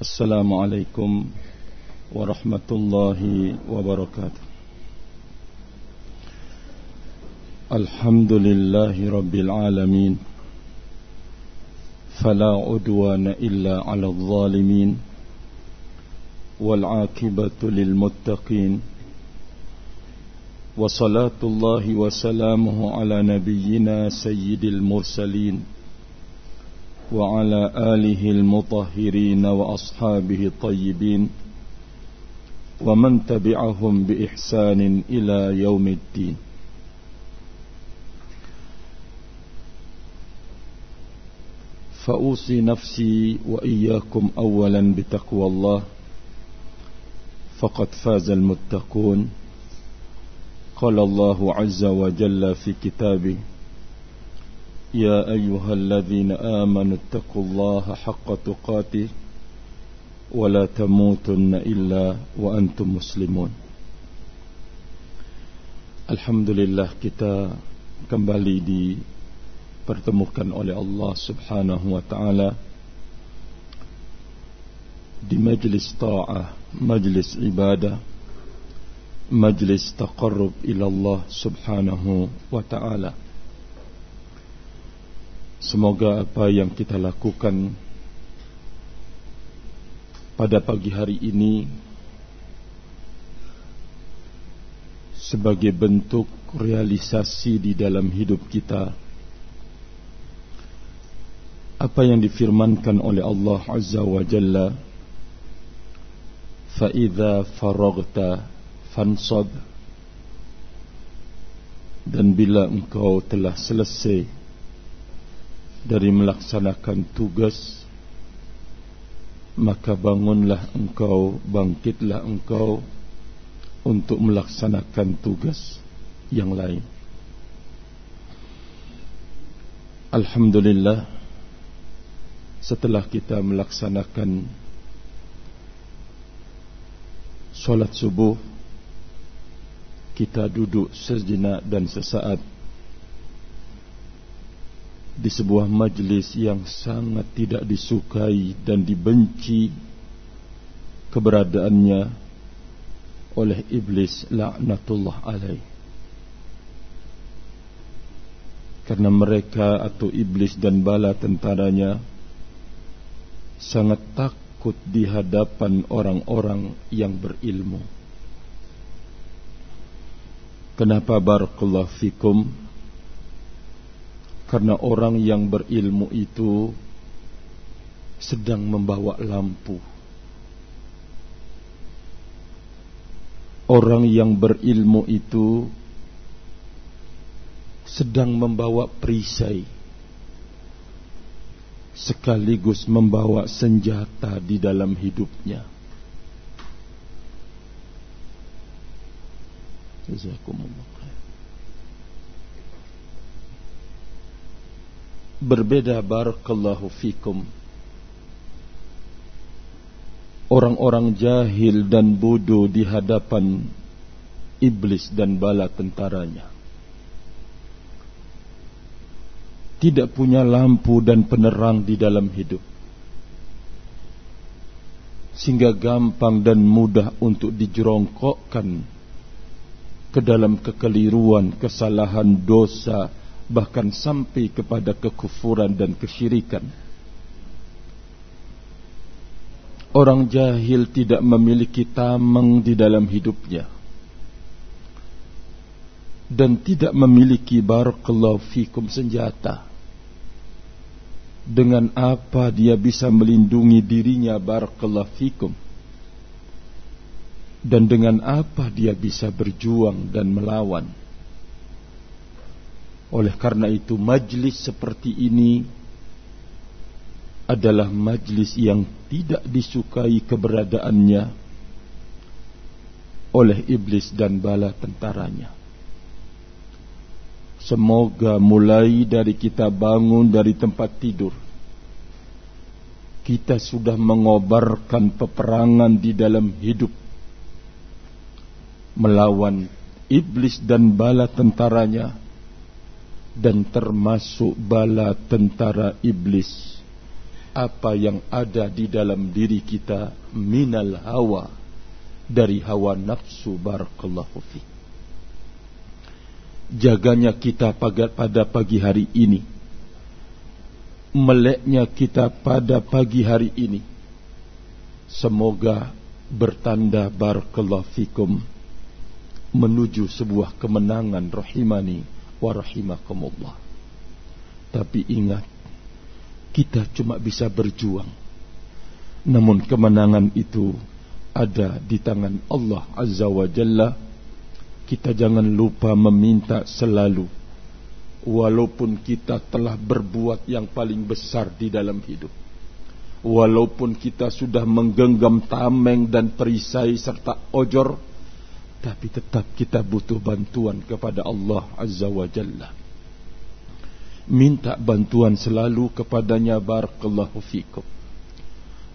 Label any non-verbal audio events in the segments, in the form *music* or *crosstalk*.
السلام عليكم ورحمة الله وبركاته. الحمد لله رب العالمين فلا عدوان إلا على الظالمين والعاقبة للمتقين وصلاة الله وسلامه على نبينا سيد المرسلين. وعلى آله المطهرين وأصحابه الطيبين ومن تبعهم بإحسان إلى يوم الدين. فأوصي نفسي وإياكم أولا بتقوى الله. فقد فاز المتقون. قال الله عز وجل في كتابه يا أيها الذين آمنوا اتقوا الله حق تقاته ولا تموتن إلا وأنتم مسلمون Alhamdulillah kita kembali dipertemukan oleh Allah subhanahu wa ta'ala di majlis ta'ah, majlis ibadah, majlis taqarrub ila Allah subhanahu wa ta'ala. Semoga apa yang kita lakukan pada pagi hari ini sebagai bentuk realisasi di dalam hidup kita. Apa yang difirmankan oleh Allah Azza wa Jalla fa idza fansab dan bila engkau telah selesai dari melaksanakan tugas maka bangunlah engkau bangkitlah engkau untuk melaksanakan tugas yang lain. Alhamdulillah setelah kita melaksanakan solat subuh kita duduk sejenak dan sesaat di sebuah majlis yang sangat tidak disukai dan dibenci keberadaannya oleh iblis laknatullah alaih. Karena mereka atau iblis dan bala tentaranya sangat takut di hadapan orang-orang yang berilmu. Kenapa barakallahu fikum karena orang yang berilmu itu sedang membawa lampu. Orang yang berilmu itu sedang membawa perisai sekaligus membawa senjata di dalam hidupnya. Jazakumullah. Berbeda barakallahu fikum. Orang-orang jahil dan bodoh di hadapan iblis dan bala tentaranya. Tidak punya lampu dan penerang di dalam hidup. Sehingga gampang dan mudah untuk dijerongkokkan ke dalam kekeliruan, kesalahan, dosa, bahkan sampai kepada kekufuran dan kesyirikan. Orang jahil tidak memiliki tameng di dalam hidupnya dan tidak memiliki barakallahu fikum senjata. Dengan apa dia bisa melindungi dirinya barakallahu fikum? Dan dengan apa dia bisa berjuang dan melawan? Oleh karena itu majlis seperti ini adalah majlis yang tidak disukai keberadaannya oleh iblis dan bala tentaranya. Semoga mulai dari kita bangun dari tempat tidur kita sudah mengobarkan peperangan di dalam hidup melawan iblis dan bala tentaranya dan termasuk bala tentara iblis apa yang ada di dalam diri kita minal hawa dari hawa nafsu barakallahu fi. Jaganya kita pada pagi hari ini. Meleknya kita pada pagi hari ini. Semoga bertanda barakallahu fikum menuju sebuah kemenangan rahimani wa rahimakumullah. Tapi ingat, kita cuma bisa berjuang. Namun kemenangan itu ada di tangan Allah Azza wa Jalla. Kita jangan lupa meminta selalu. Walaupun kita telah berbuat yang paling besar di dalam hidup. Walaupun kita sudah menggenggam tameng dan perisai serta ojor tapi tetap kita butuh bantuan kepada Allah Azza wa Jalla. Minta bantuan selalu kepadanya barakallahu fikum.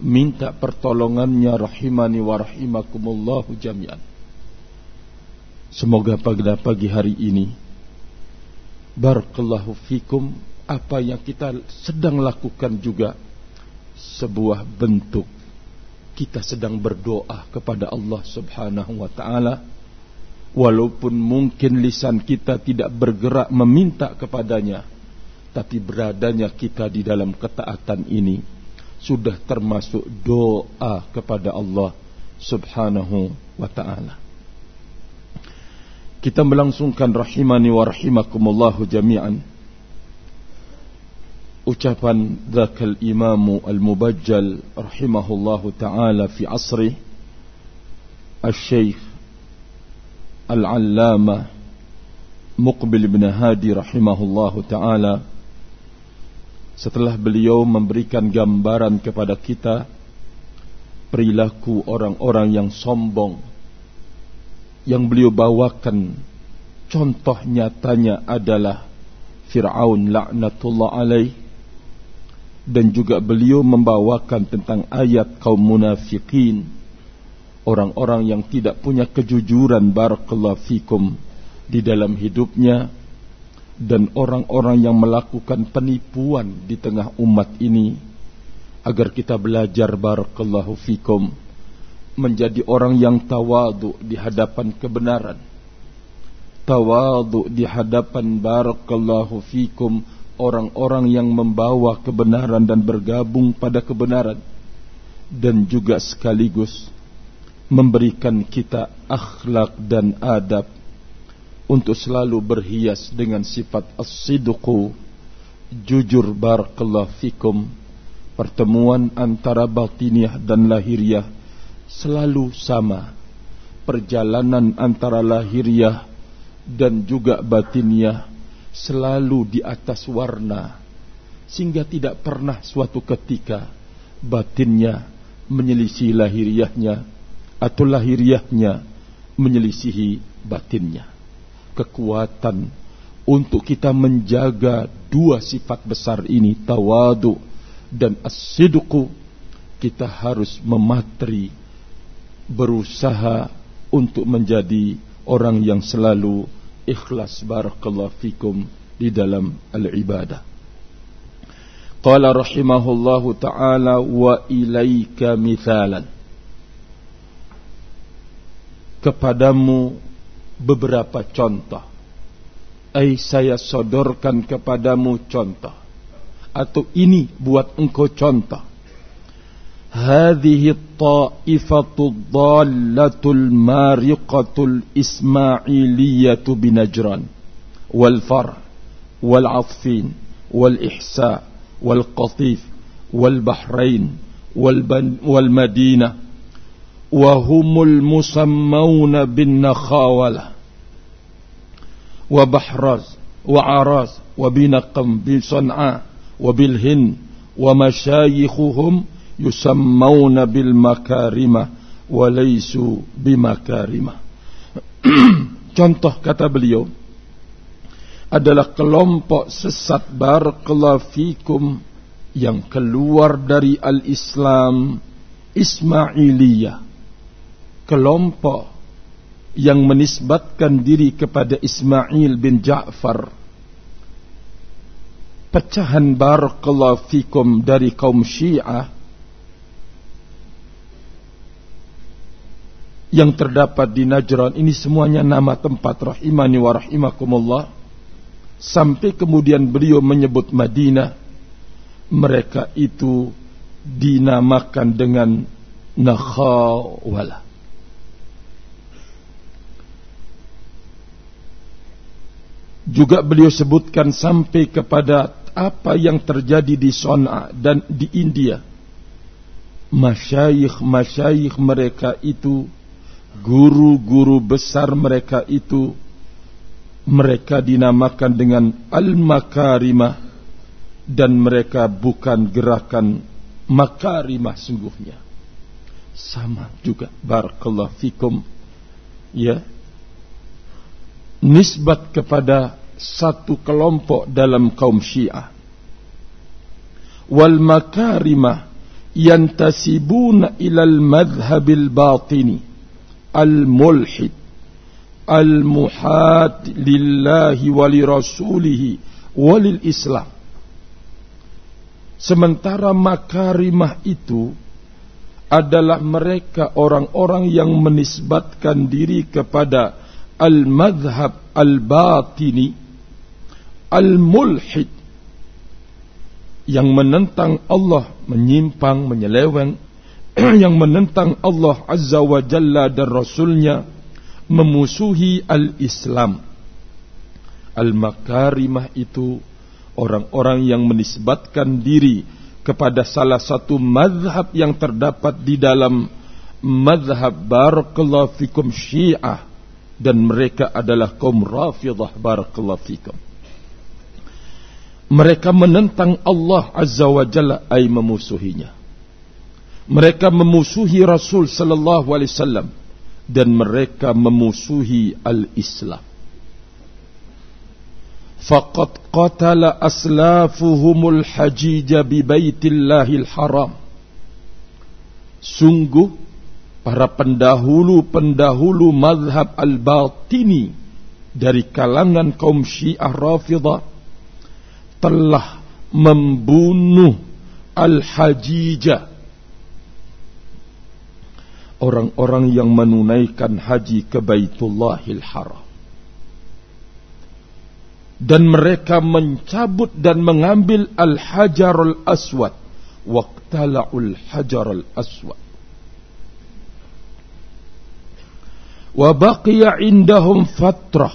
Minta pertolongannya rahimani wa rahimakumullahu jami'an. Semoga pada pagi hari ini barakallahu fikum apa yang kita sedang lakukan juga sebuah bentuk kita sedang berdoa kepada Allah Subhanahu wa taala walaupun mungkin lisan kita tidak bergerak meminta kepadanya tapi beradanya kita di dalam ketaatan ini sudah termasuk doa kepada Allah Subhanahu wa taala. Kita melangsungkan rahimani wa rahimakumullahu jami'an. Ucapan dzakal imamu al-mubajjal rahimahullahu taala fi asri al-syekh Al-Allamah Muqbil bin Hadi rahimahullahu taala. Setelah beliau memberikan gambaran kepada kita perilaku orang-orang yang sombong yang beliau bawakan contoh nyatanya adalah Fir'aun laknatullah alaih. Dan juga beliau membawakan tentang ayat kaum munafikin orang-orang yang tidak punya kejujuran barakallahu fikum di dalam hidupnya dan orang-orang yang melakukan penipuan di tengah umat ini agar kita belajar barakallahu fikum menjadi orang yang tawadu di hadapan kebenaran. Tawadu di hadapan barakallahu fikum orang-orang yang membawa kebenaran dan bergabung pada kebenaran. Dan juga sekaligus memberikan kita akhlak dan adab untuk selalu berhias dengan sifat as-sidqu jujur barakallahu fikum. Pertemuan antara batiniah dan lahiriah selalu sama. Perjalanan antara lahiriah dan juga batiniah selalu di atas warna sehingga tidak pernah suatu ketika batinnya menyelisih lahiriahnya atau lahiriahnya menyelisihi batinnya. Kekuatan untuk kita menjaga dua sifat besar ini, tawadu dan as-sidqu, kita harus mematri, berusaha untuk menjadi orang yang selalu ikhlas barakallahu fikum di dalam al-ibadah. Qala rahimahullahu ta'ala wa ilaika mithalan kepadamu beberapa contoh. Ay, saya sodorkan kepadamu contoh. Atau ini buat engkau contoh. Hadihi ta'ifatu dhalatul mariqatul ismailiyatu binajran. Wal far, wal afin, wal ihsa, wal qatif, wal bahrain, wal, wal madinah. وهم المسمون بالنخاولة وبحرز wa bahraz wa وبالهن ومشايخهم يسمون bi san'a بمكارمة. *clears throat* contoh kata beliau adalah kelompok sesat barakallahu yang keluar dari al-Islam Ismailiyah kelompok yang menisbatkan diri kepada Ismail bin Ja'far. Pecahan barakallahu fikum dari kaum Syiah yang terdapat di Najran. Ini semuanya nama tempat rahimani wa rahimakumullah. Sampai kemudian beliau menyebut Madinah mereka itu dinamakan dengan Nakhawala juga beliau sebutkan sampai kepada apa yang terjadi di Sona dan di India. Masyayikh-masyayikh mereka itu guru-guru besar mereka itu mereka dinamakan dengan al-makarimah dan mereka bukan gerakan makarimah sungguhnya. Sama juga barakallahu fikum. Ya nisbat kepada satu kelompok dalam kaum Syiah wal makarimah yantasibuna ilal madhhabil batini al-mulhid al-muhat lillahi wa li rasulihi wa lil Islam. Sementara makarimah itu adalah mereka orang-orang yang menisbatkan diri kepada al-madhab al-batini al-mulhid yang menentang Allah, menyimpang, menyeleweng *clears throat* yang menentang Allah Azza wa Jalla dan Rasulnya memusuhi al-Islam. Al-Makarimah itu orang-orang yang menisbatkan diri kepada salah satu madhab yang terdapat di dalam madhab Barakallahu Fikum Syiah dan mereka adalah kaum Rafidah Barakallahu Fikum. Mereka menentang Allah Azza wa Jalla ay memusuhinya mereka memusuhi Rasul sallallahu alaihi wasallam dan mereka memusuhi al-Islam. Faqad qatala aslafuhumul hajij bi baitillahil haram. Sungguh para pendahulu-pendahulu mazhab al-batini dari kalangan kaum Syiah Rafidah telah membunuh al-hajijah orang-orang yang menunaikan haji ke Baitullahil Haram. Dan mereka mencabut dan mengambil Al-Hajarul Aswad. Waqtala'ul Hajarul Aswad. Wa baqiya indahum fatrah.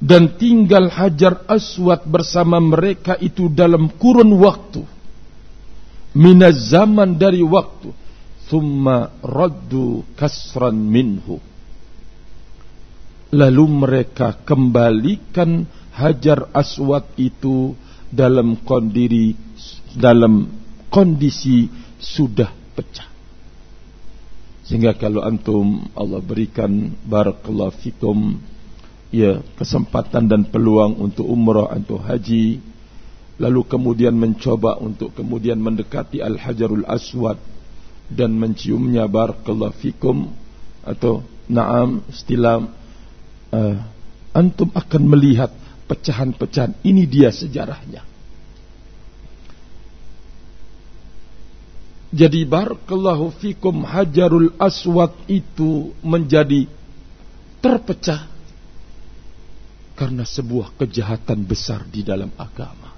Dan tinggal Hajar Aswad bersama mereka itu dalam kurun waktu. Minaz zaman dari waktu. Thumma raddu kasran minhu. Lalu mereka kembalikan hajar aswad itu dalam kondisi dalam kondisi sudah pecah sehingga kalau antum Allah berikan barakallahu fikum ya kesempatan dan peluang untuk umrah atau haji lalu kemudian mencoba untuk kemudian mendekati Al-Hajarul Aswad dan menciumnya barakallahu fikum atau na'am istilah uh, antum akan melihat pecahan-pecahan ini dia sejarahnya jadi barakallahu fikum Hajarul Aswad itu menjadi terpecah karena sebuah kejahatan besar di dalam agama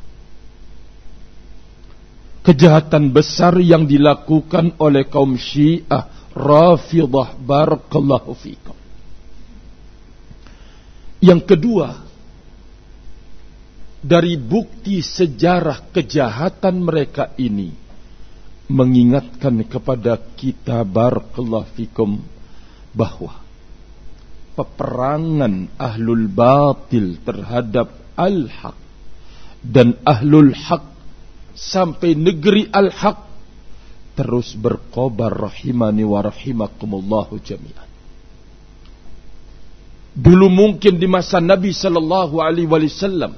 kejahatan besar yang dilakukan oleh kaum Syiah Rafidah barakallahu fikum. Yang kedua, dari bukti sejarah kejahatan mereka ini mengingatkan kepada kita barakallahu fikum bahwa peperangan ahlul batil terhadap al-haq dan ahlul haq sampai negeri al-haq terus berkobar rahimani wa rahimakumullahu jami'an. Dulu mungkin di masa Nabi sallallahu alaihi wasallam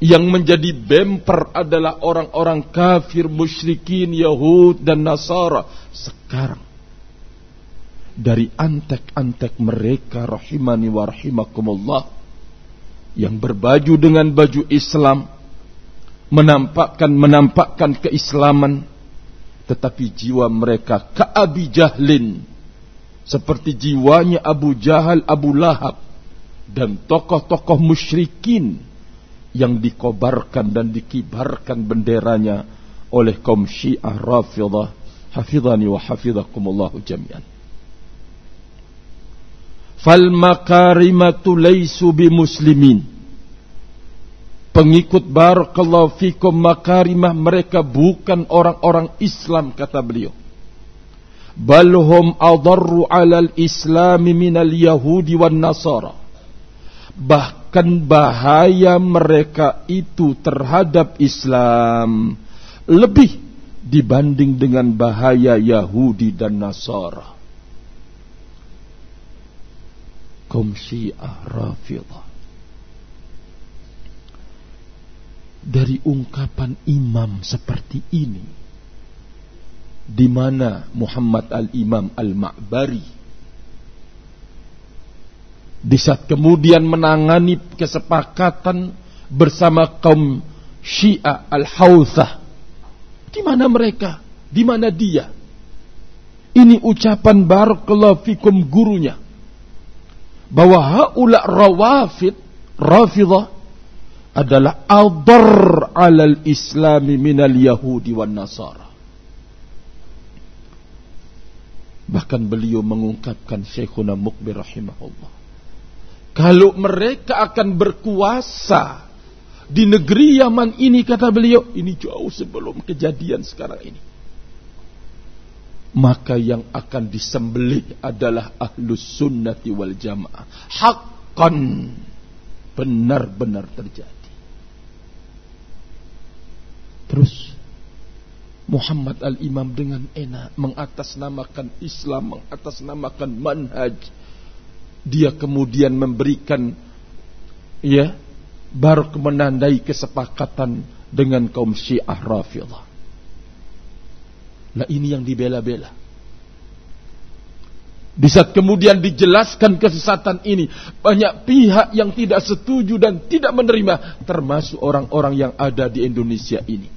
yang menjadi bemper adalah orang-orang kafir, musyrikin, Yahud dan Nasara. Sekarang dari antek-antek mereka rahimani wa rahimakumullah yang berbaju dengan baju Islam menampakkan menampakkan keislaman tetapi jiwa mereka kaabi jahlin seperti jiwanya Abu Jahal Abu Lahab dan tokoh-tokoh musyrikin yang dikobarkan dan dikibarkan benderanya oleh kaum Syiah Rafidah hafizani wa hafizakumullahu jami'an. Fal makarimatu laysu bimuslimin pengikut barakallahu fikum makarimah mereka bukan orang-orang Islam kata beliau. Balhum adarru alal islami minal yahudi wan nasara. Bahkan bahaya mereka itu terhadap Islam lebih dibanding dengan bahaya Yahudi dan Nasara. Kaum Syiah Rafidah. Dari ungkapan imam seperti ini, di mana Muhammad al-Imam al-Ma'bari di saat kemudian menangani kesepakatan bersama kaum Syiah Al-Hauthah. Di mana mereka? Di mana dia? Ini ucapan barakallahu fikum gurunya. Bahwa haula rawafid, rafidah adalah adar alal islami minal yahudi wan nasara. Bahkan beliau mengungkapkan Syekhuna Mukbir rahimahullah kalau mereka akan berkuasa di negeri Yaman ini kata beliau, ini jauh sebelum kejadian sekarang ini. Maka yang akan disembelih adalah ahlus sunnati wal jamaah. Hakkan benar-benar terjadi. Terus Muhammad al-Imam dengan enak mengatasnamakan Islam, mengatasnamakan manhaj, dia kemudian memberikan ya baru menandai kesepakatan dengan kaum Syiah Rafidhah. Nah ini yang dibela-bela. Di saat kemudian dijelaskan kesesatan ini, banyak pihak yang tidak setuju dan tidak menerima, termasuk orang-orang yang ada di Indonesia ini.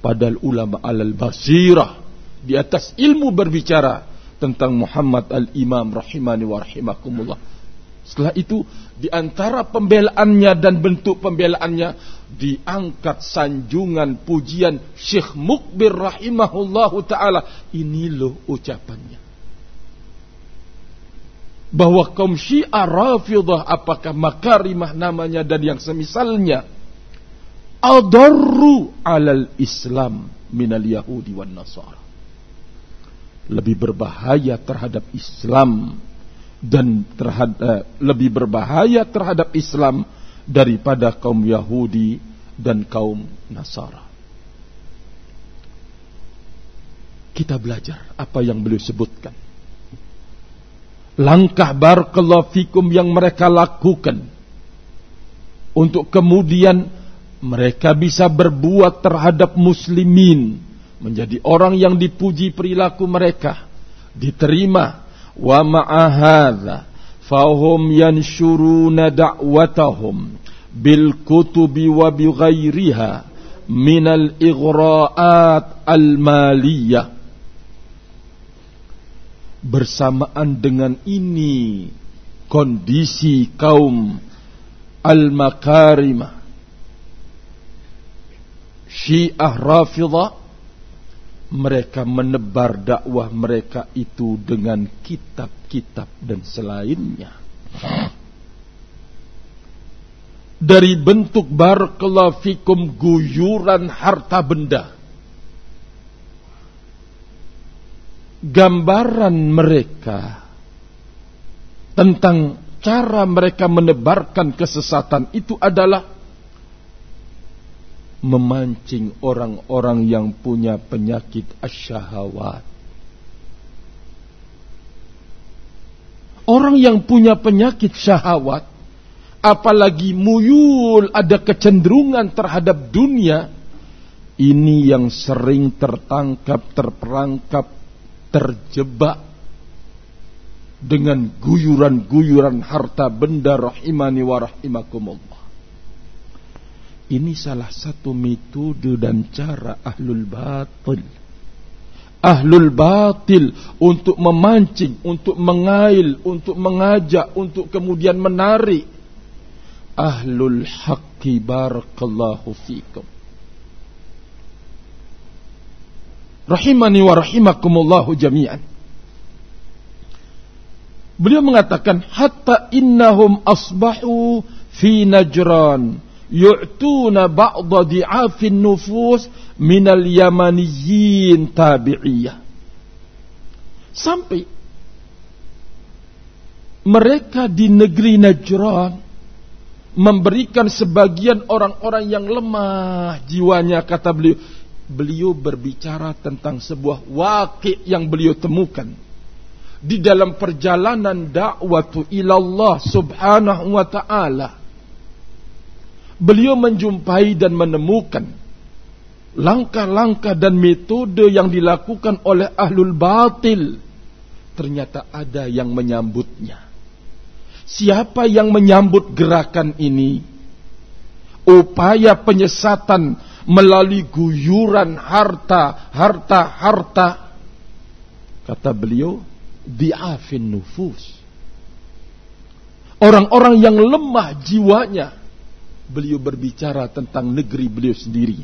Padahal ulama alal basirah di atas ilmu berbicara tentang Muhammad al-Imam rahimani wa rahimakumullah. Setelah itu di antara pembelaannya dan bentuk pembelaannya diangkat sanjungan pujian Syekh Mukbir rahimahullahu taala. Ini loh ucapannya. Bahwa kaum Syiah Rafidah apakah makarimah namanya dan yang semisalnya adarru alal Islam minal Yahudi wan Nasara lebih berbahaya terhadap Islam dan terhadap eh, lebih berbahaya terhadap Islam daripada kaum Yahudi dan kaum Nasara. Kita belajar apa yang beliau sebutkan. Langkah barakallahu fikum yang mereka lakukan untuk kemudian mereka bisa berbuat terhadap muslimin menjadi orang yang dipuji perilaku mereka diterima. Wa ma'ahadha fahum yanshuruna da'watahum bil kutubi wa bi ghairiha al ighra'at al maliyah bersamaan dengan ini kondisi kaum al makarimah Syiah Rafidah mereka menebar dakwah mereka itu dengan kitab-kitab dan selainnya. Dari bentuk barakallahu fikum guyuran harta benda. Gambaran mereka tentang cara mereka menebarkan kesesatan itu adalah memancing orang-orang yang punya penyakit asyahawat. Orang yang punya penyakit syahwat, apalagi muyul ada kecenderungan terhadap dunia, ini yang sering tertangkap, terperangkap, terjebak dengan guyuran-guyuran harta benda rahimani wa rahimakumullah. Ini salah satu metode dan cara ahlul batil. Ahlul batil untuk memancing, untuk mengail, untuk mengajak, untuk kemudian menarik. Ahlul haqqi barakallahu fikum. Rahimani wa rahimakumullahu jami'an. Beliau mengatakan hatta innahum asbahu fi Najran yu'tuna ba'dha di'afin nufus minal yamaniyyin tabi'iyah. Sampai mereka di negeri Najran memberikan sebagian orang-orang yang lemah jiwanya kata beliau beliau berbicara tentang sebuah wakil yang beliau temukan di dalam perjalanan dakwah ilallah subhanahu wa ta'ala beliau menjumpai dan menemukan langkah-langkah dan metode yang dilakukan oleh ahlul batil ternyata ada yang menyambutnya siapa yang menyambut gerakan ini upaya penyesatan melalui guyuran harta harta harta kata beliau di'afin nufus. Orang-orang yang lemah jiwanya. Beliau berbicara tentang negeri beliau sendiri.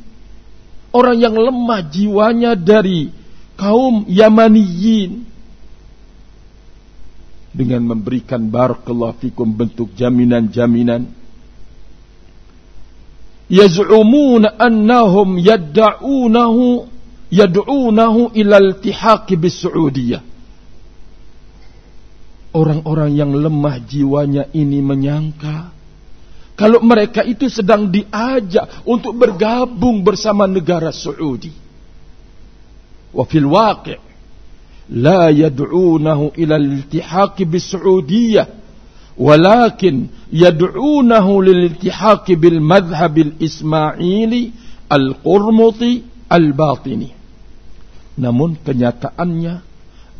Orang yang lemah jiwanya dari kaum Yamaniyin. Dengan memberikan barakallahu fikum bentuk jaminan-jaminan. Yaz'umuna annahum yadda'unahu yad'unahu ila iltihaqi bis Saudiyah Orang-orang yang lemah jiwanya ini menyangka kalau mereka itu sedang diajak untuk bergabung bersama negara Saudi. Wa fil waqi' la yad'unahu ila al-iltihaq bis-Saudiyah walakin yad'unahu lil-iltihaq bil madhhab al-Ismaili al-Qurmuti al-Batini. Namun kenyataannya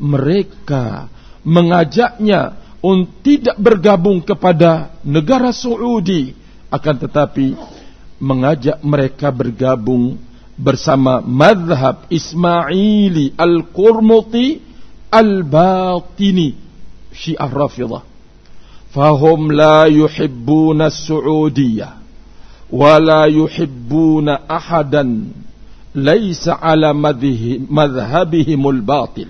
mereka mengajaknya untuk tidak bergabung kepada negara Saudi akan tetapi mengajak mereka bergabung bersama madhab Ismaili Al-Qurmuti Al-Batini Syiah Rafidah fahum la yuhibbuna Saudiyah wa la yuhibbuna ahadan laysa ala madhhabihimul batil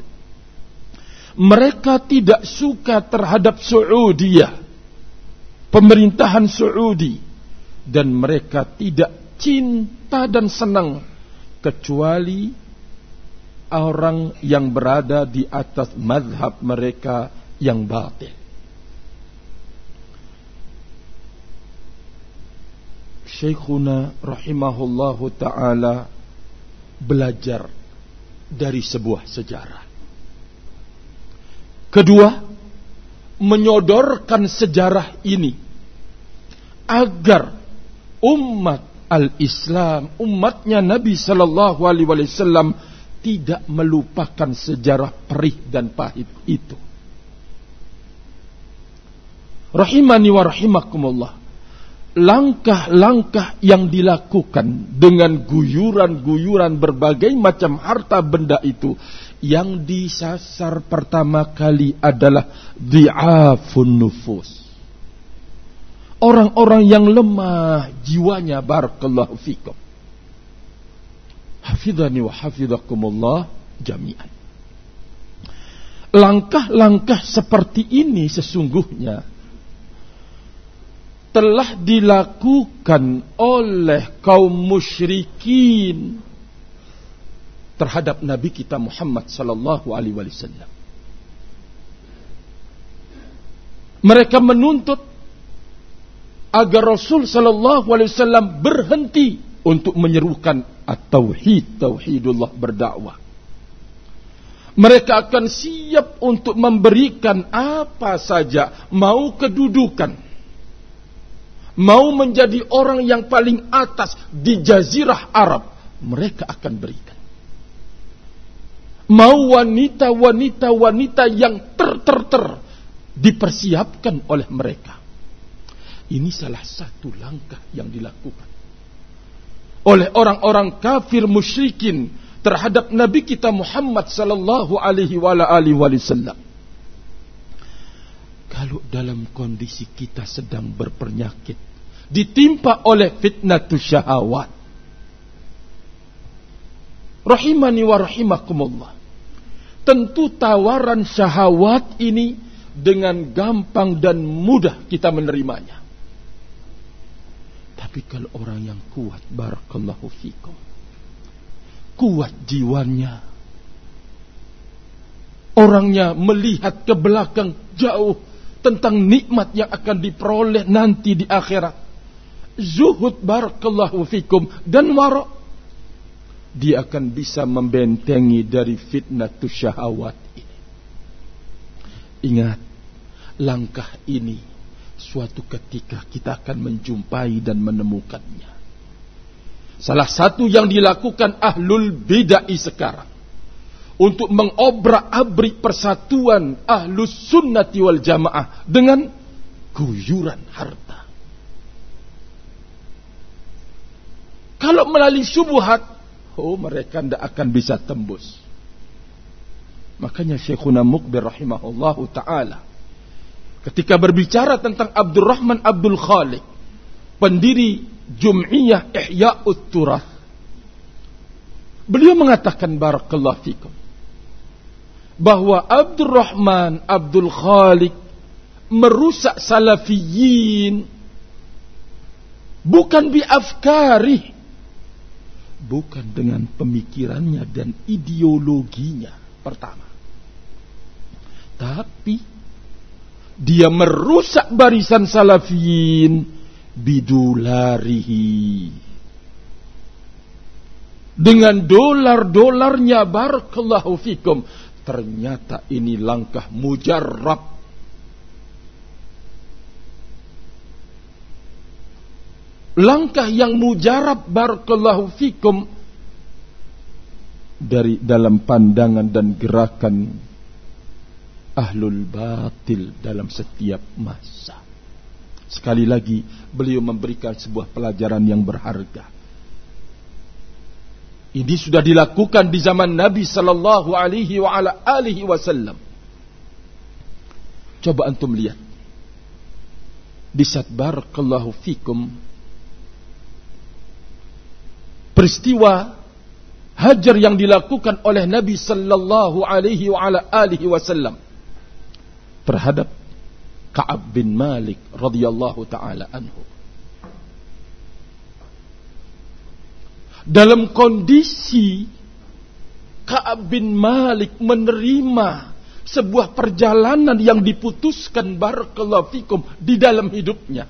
mereka tidak suka terhadap Saudiyah, pemerintahan Saudi, dan mereka tidak cinta dan senang kecuali orang yang berada di atas madhab mereka yang batil. Syekhuna rahimahullahu ta'ala belajar dari sebuah sejarah. Kedua, menyodorkan sejarah ini agar umat al-Islam, umatnya Nabi Sallallahu Alaihi Wasallam tidak melupakan sejarah perih dan pahit itu. Rahimani wa rahimakumullah. Langkah-langkah yang dilakukan dengan guyuran-guyuran berbagai macam harta benda itu yang disasar pertama kali adalah di'afun nufus. Orang-orang yang lemah jiwanya barakallahu fikum. Hafidhani wa hafidhakumullah jami'an. Langkah-langkah seperti ini sesungguhnya telah dilakukan oleh kaum musyrikin terhadap Nabi kita Muhammad sallallahu alaihi wasallam. Mereka menuntut agar Rasul sallallahu alaihi wasallam berhenti untuk menyerukan at-tauhid, tauhidullah berdakwah. Mereka akan siap untuk memberikan apa saja, mau kedudukan, mau menjadi orang yang paling atas di jazirah Arab, mereka akan berikan mau wanita-wanita wanita yang ter ter ter dipersiapkan oleh mereka. Ini salah satu langkah yang dilakukan oleh orang-orang kafir musyrikin terhadap Nabi kita Muhammad sallallahu alaihi wasallam. Kalau dalam kondisi kita sedang berpenyakit, ditimpa oleh fitnah syahwat. Rahimani wa rahimakumullah. Tentu tawaran syahwat ini dengan gampang dan mudah kita menerimanya. Tapi kalau orang yang kuat, barakallahu fikum. Kuat jiwanya. Orangnya melihat ke belakang jauh tentang nikmat yang akan diperoleh nanti di akhirat. Zuhud barakallahu fikum dan warok. Dia akan bisa membentengi dari fitnah syahwat ini. Ingat, langkah ini suatu ketika kita akan menjumpai dan menemukannya. Salah satu yang dilakukan ahlul bid'ah sekarang untuk mengobrak-abrik persatuan ahlus sunnati wal jamaah dengan guyuran harta. Kalau melalui syubhat, oh mereka tidak akan bisa tembus. Makanya Syekhuna Mukbir rahimahullahu taala ketika berbicara tentang Abdurrahman Abdul Khalik, pendiri Jum'iyah Ihya'ut Turah. Beliau mengatakan barakallahu fikum bahwa Abdurrahman Abdul Khalik merusak salafiyin bukan bi afkari bukan dengan pemikirannya dan ideologinya pertama. Tapi dia merusak barisan salafiyin bidularihi. Dengan dolar-dolarnya barakallahu fikum ternyata ini langkah mujarrab langkah yang mujarab barakallahu fikum dari dalam pandangan dan gerakan ahlul batil dalam setiap masa. Sekali lagi beliau memberikan sebuah pelajaran yang berharga. Ini sudah dilakukan di zaman Nabi sallallahu alaihi wa ala alihi wasallam. Coba antum lihat. Di saat barakallahu fikum peristiwa hajar yang dilakukan oleh Nabi sallallahu alaihi wa ala alihi wasallam terhadap Ka'ab bin Malik radhiyallahu taala anhu. Dalam kondisi Ka'ab bin Malik menerima sebuah perjalanan yang diputuskan barakallahu fikum di dalam hidupnya.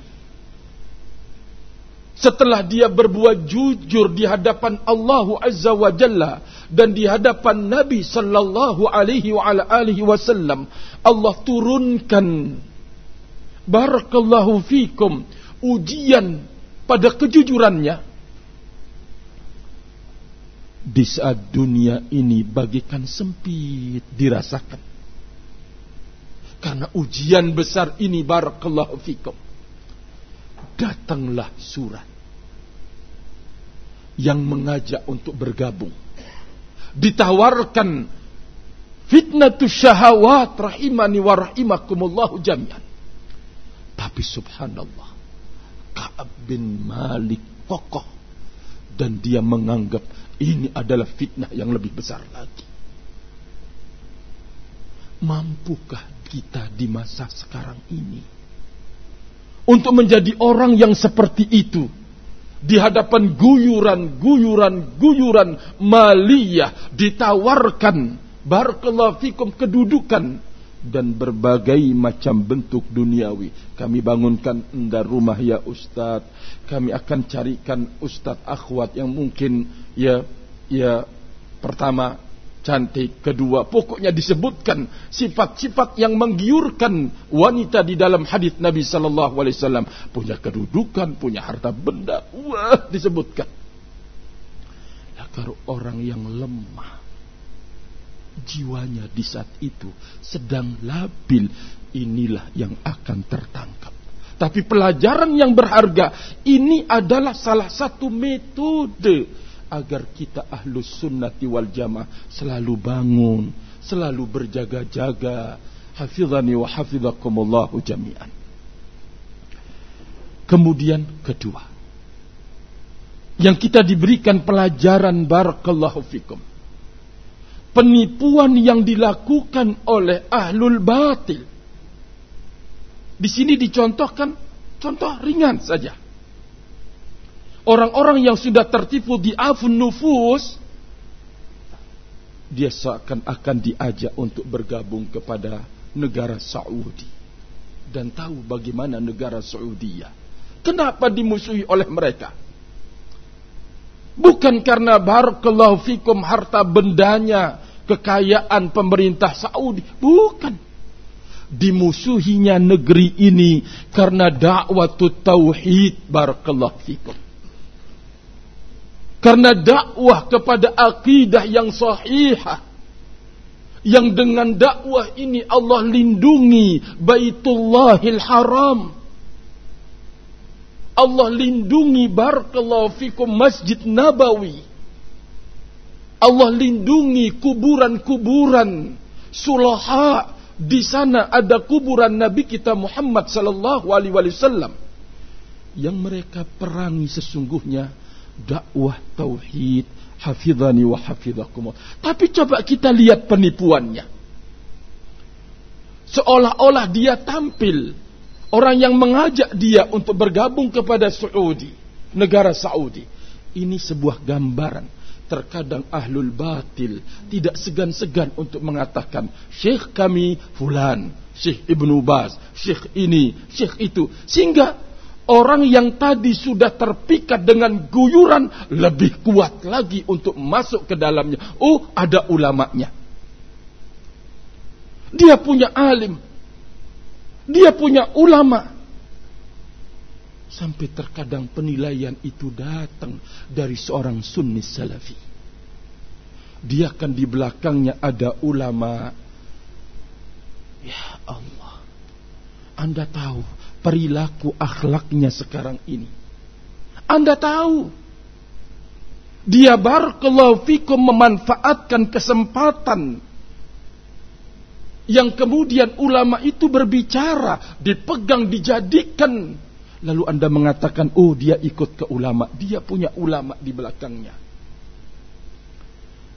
Setelah dia berbuat jujur di hadapan Allah Azza wa Jalla dan di hadapan Nabi sallallahu alaihi wa ala alihi wasallam, Allah turunkan barakallahu fikum ujian pada kejujurannya. Di saat dunia ini bagikan sempit dirasakan. Karena ujian besar ini barakallahu fikum datanglah surat yang mengajak untuk bergabung. Ditawarkan fitnatu syahawat rahimani wa rahimakumullahu jami'an. Tapi subhanallah, Ka'ab bin Malik kokoh dan dia menganggap ini adalah fitnah yang lebih besar lagi. Mampukah kita di masa sekarang ini untuk menjadi orang yang seperti itu di hadapan guyuran, guyuran, guyuran maliyah ditawarkan barakallahu fikum kedudukan dan berbagai macam bentuk duniawi. Kami bangunkan enda rumah ya Ustaz. Kami akan carikan Ustaz akhwat yang mungkin ya ya pertama cantik, kedua pokoknya disebutkan sifat-sifat yang menggiurkan wanita di dalam hadis Nabi sallallahu alaihi wasallam, punya kedudukan, punya harta benda, wah disebutkan. Kalau orang yang lemah jiwanya di saat itu sedang labil, inilah yang akan tertangkap. Tapi pelajaran yang berharga ini adalah salah satu metode agar kita ahlus sunnati wal jamaah selalu bangun, selalu berjaga-jaga. Hafizani wa hafizakumullahu jami'an. Kemudian kedua. Yang kita diberikan pelajaran barakallahu fikum. Penipuan yang dilakukan oleh ahlul batil di sini dicontohkan contoh ringan saja. Orang-orang yang sudah tertipu di afun nufus, dia seakan-akan diajak untuk bergabung kepada negara Saudi. Dan tahu bagaimana negara Saudi. Kenapa dimusuhi oleh mereka? Bukan karena barakallahu fikum harta bendanya, kekayaan pemerintah Saudi. Bukan dimusuhinya negeri ini karena dakwah tauhid barakallahu fikum karena dakwah kepada akidah yang sahihah yang dengan dakwah ini Allah lindungi Baitullahil Haram. Allah lindungi barakallahu fikum Masjid Nabawi. Allah lindungi kuburan-kuburan sulaha. Di sana ada kuburan Nabi kita Muhammad sallallahu alaihi wasallam. Yang mereka perangi sesungguhnya dakwah tauhid hafizani wa hafizakum. Tapi coba kita lihat penipuannya. Seolah-olah dia tampil orang yang mengajak dia untuk bergabung kepada Saudi, negara Saudi. Ini sebuah gambaran Terkadang ahlul batil tidak segan-segan untuk mengatakan syekh kami fulan, syekh Ibnu Baz, syekh ini, syekh itu. Sehingga orang yang tadi sudah terpikat dengan guyuran lebih kuat lagi untuk masuk ke dalamnya. Oh, ada ulamanya. Dia punya alim. Dia punya ulama. Sampai terkadang penilaian itu datang dari seorang sunni salafi. Dia kan di belakangnya ada ulama. Ya Allah. Anda tahu perilaku akhlaknya sekarang ini. Anda tahu. Dia barakallahu fikum memanfaatkan kesempatan yang kemudian ulama itu berbicara, dipegang, dijadikan Lalu Anda mengatakan, oh dia ikut ke ulama. Dia punya ulama di belakangnya.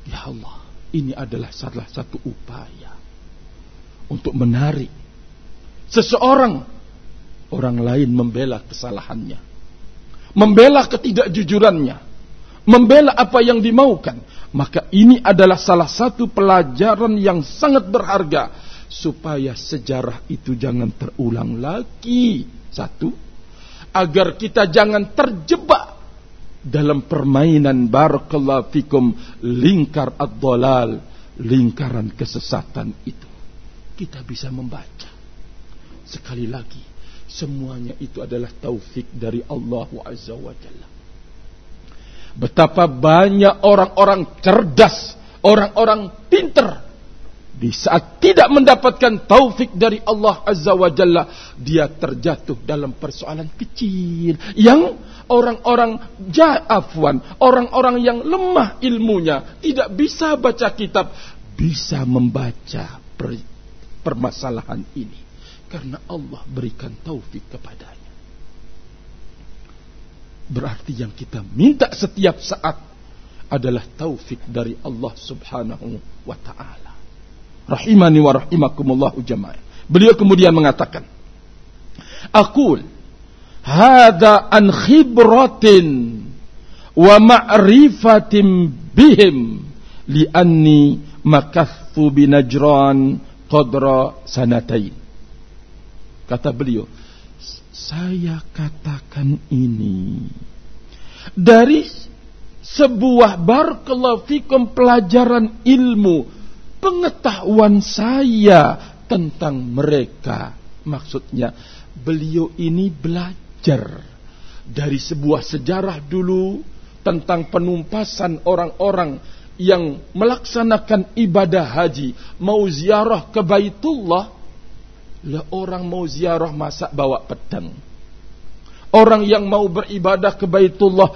Ya Allah, ini adalah salah satu upaya untuk menarik seseorang orang lain membela kesalahannya, membela ketidakjujurannya, membela apa yang dimaukan. Maka ini adalah salah satu pelajaran yang sangat berharga supaya sejarah itu jangan terulang lagi. Satu, agar kita jangan terjebak dalam permainan barakallahu fikum lingkar ad-dhalal, lingkaran kesesatan itu. Kita bisa membaca. Sekali lagi, semuanya itu adalah taufik dari Allah Azza wa Jalla. Betapa banyak orang-orang cerdas, orang-orang pinter di saat tidak mendapatkan taufik dari Allah Azza wa Jalla, dia terjatuh dalam persoalan kecil yang orang-orang ja'afwan, orang-orang yang lemah ilmunya, tidak bisa baca kitab, bisa membaca per permasalahan ini karena Allah berikan taufik kepadanya. Berarti yang kita minta setiap saat adalah taufik dari Allah Subhanahu wa taala rahimani wa rahimakumullah. Beliau kemudian mengatakan, Aqul hada an khibratin wa ma'rifatin bihim li anni makathu binajran qadra sanatain. Kata beliau, saya katakan ini dari sebuah barakallahu fikum pelajaran ilmu pengetahuan saya tentang mereka. Maksudnya, beliau ini belajar dari sebuah sejarah dulu tentang penumpasan orang-orang yang melaksanakan ibadah haji, mau ziarah ke Baitullah, Lah orang mau ziarah masa bawa pedang. Orang yang mau beribadah ke Baitullah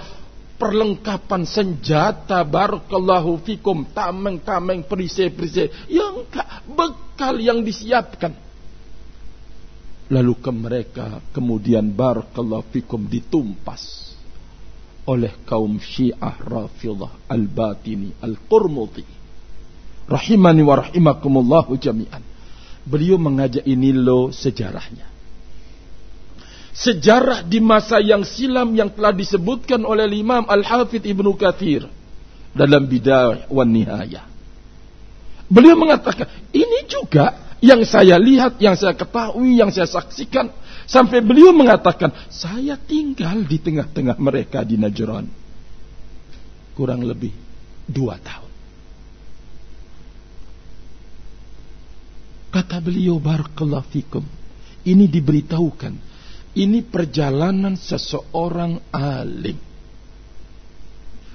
perlengkapan senjata barakallahu fikum tameng-tameng perisai-perisai. Yang bekal yang disiapkan. Lalu ke mereka kemudian barakallahu fikum ditumpas oleh kaum Syiah Rafidah Al-Batini Al-Qurmuti. Rahimani wa rahimakumullahu jami'an beliau mengajak ini lo sejarahnya sejarah di masa yang silam yang telah disebutkan oleh Imam Al-Hafidh Ibnu Kathir dalam Bidayah wan Nihayah. Beliau mengatakan, ini juga yang saya lihat, yang saya ketahui, yang saya saksikan. Sampai beliau mengatakan, saya tinggal di tengah-tengah mereka di Najran. Kurang lebih dua tahun. Kata beliau, Barakallahu fikum. Ini diberitahukan ini perjalanan seseorang alim.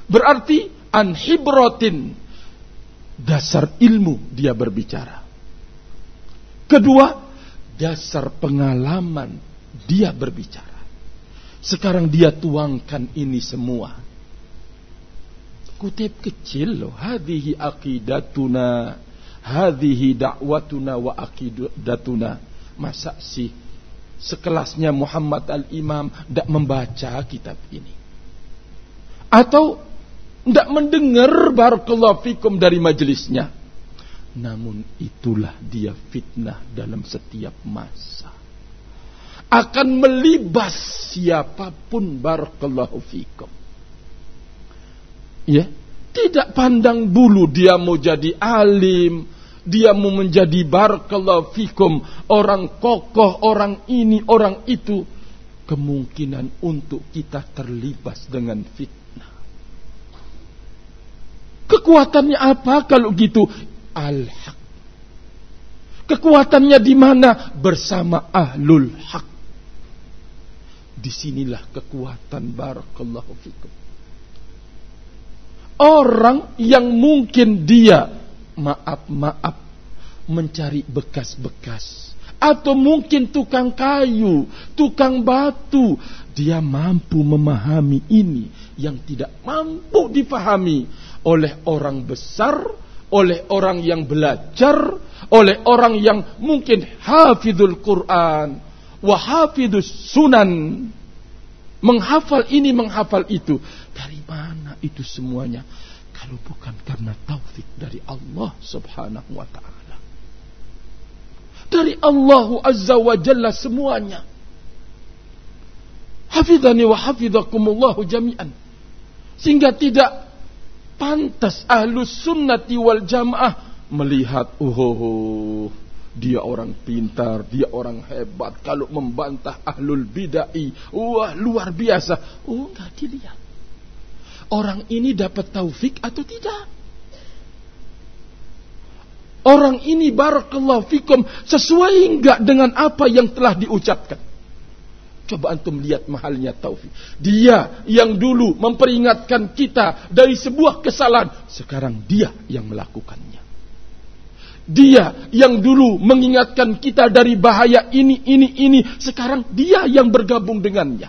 Berarti anhibrotin dasar ilmu dia berbicara. Kedua, dasar pengalaman dia berbicara. Sekarang dia tuangkan ini semua. Kutip kecil loh. Hadihi akidatuna. Hadihi da'watuna wa akidatuna. Masa sih sekelasnya Muhammad al-Imam tidak membaca kitab ini. Atau tidak mendengar barakallahu fikum dari majelisnya. Namun itulah dia fitnah dalam setiap masa. Akan melibas siapa pun barakallahu fikum. Ya, tidak pandang bulu dia mau jadi alim, dia mau menjadi barakallahu fikum orang kokoh, orang ini, orang itu, kemungkinan untuk kita terlibat dengan fitnah. Kekuatannya apa kalau gitu? Al-haq. Kekuatannya di mana? Bersama ahlul haq. Di sinilah kekuatan barakallahu fikum. Orang yang mungkin dia maaf-maaf mencari bekas-bekas. Atau mungkin tukang kayu, tukang batu. Dia mampu memahami ini yang tidak mampu difahami oleh orang besar, oleh orang yang belajar, oleh orang yang mungkin hafidul Quran, wahafidus sunan. Menghafal ini, menghafal itu. Dari mana itu semuanya? Kalau bukan karena taufik dari Allah subhanahu wa ta'ala. Dari Allah azza wa jalla semuanya. Hafidhani wa hafidhakumullahu jami'an. Sehingga tidak pantas ahlus sunnati wal jamaah melihat oh, dia orang pintar, dia orang hebat. Kalau membantah ahlul bid'ah, wah luar biasa. Oh, enggak dilihat orang ini dapat taufik atau tidak. Orang ini barakallahu fikum sesuai enggak dengan apa yang telah diucapkan. Coba antum lihat mahalnya taufik. Dia yang dulu memperingatkan kita dari sebuah kesalahan, sekarang dia yang melakukannya. Dia yang dulu mengingatkan kita dari bahaya ini, ini, ini, sekarang dia yang bergabung dengannya.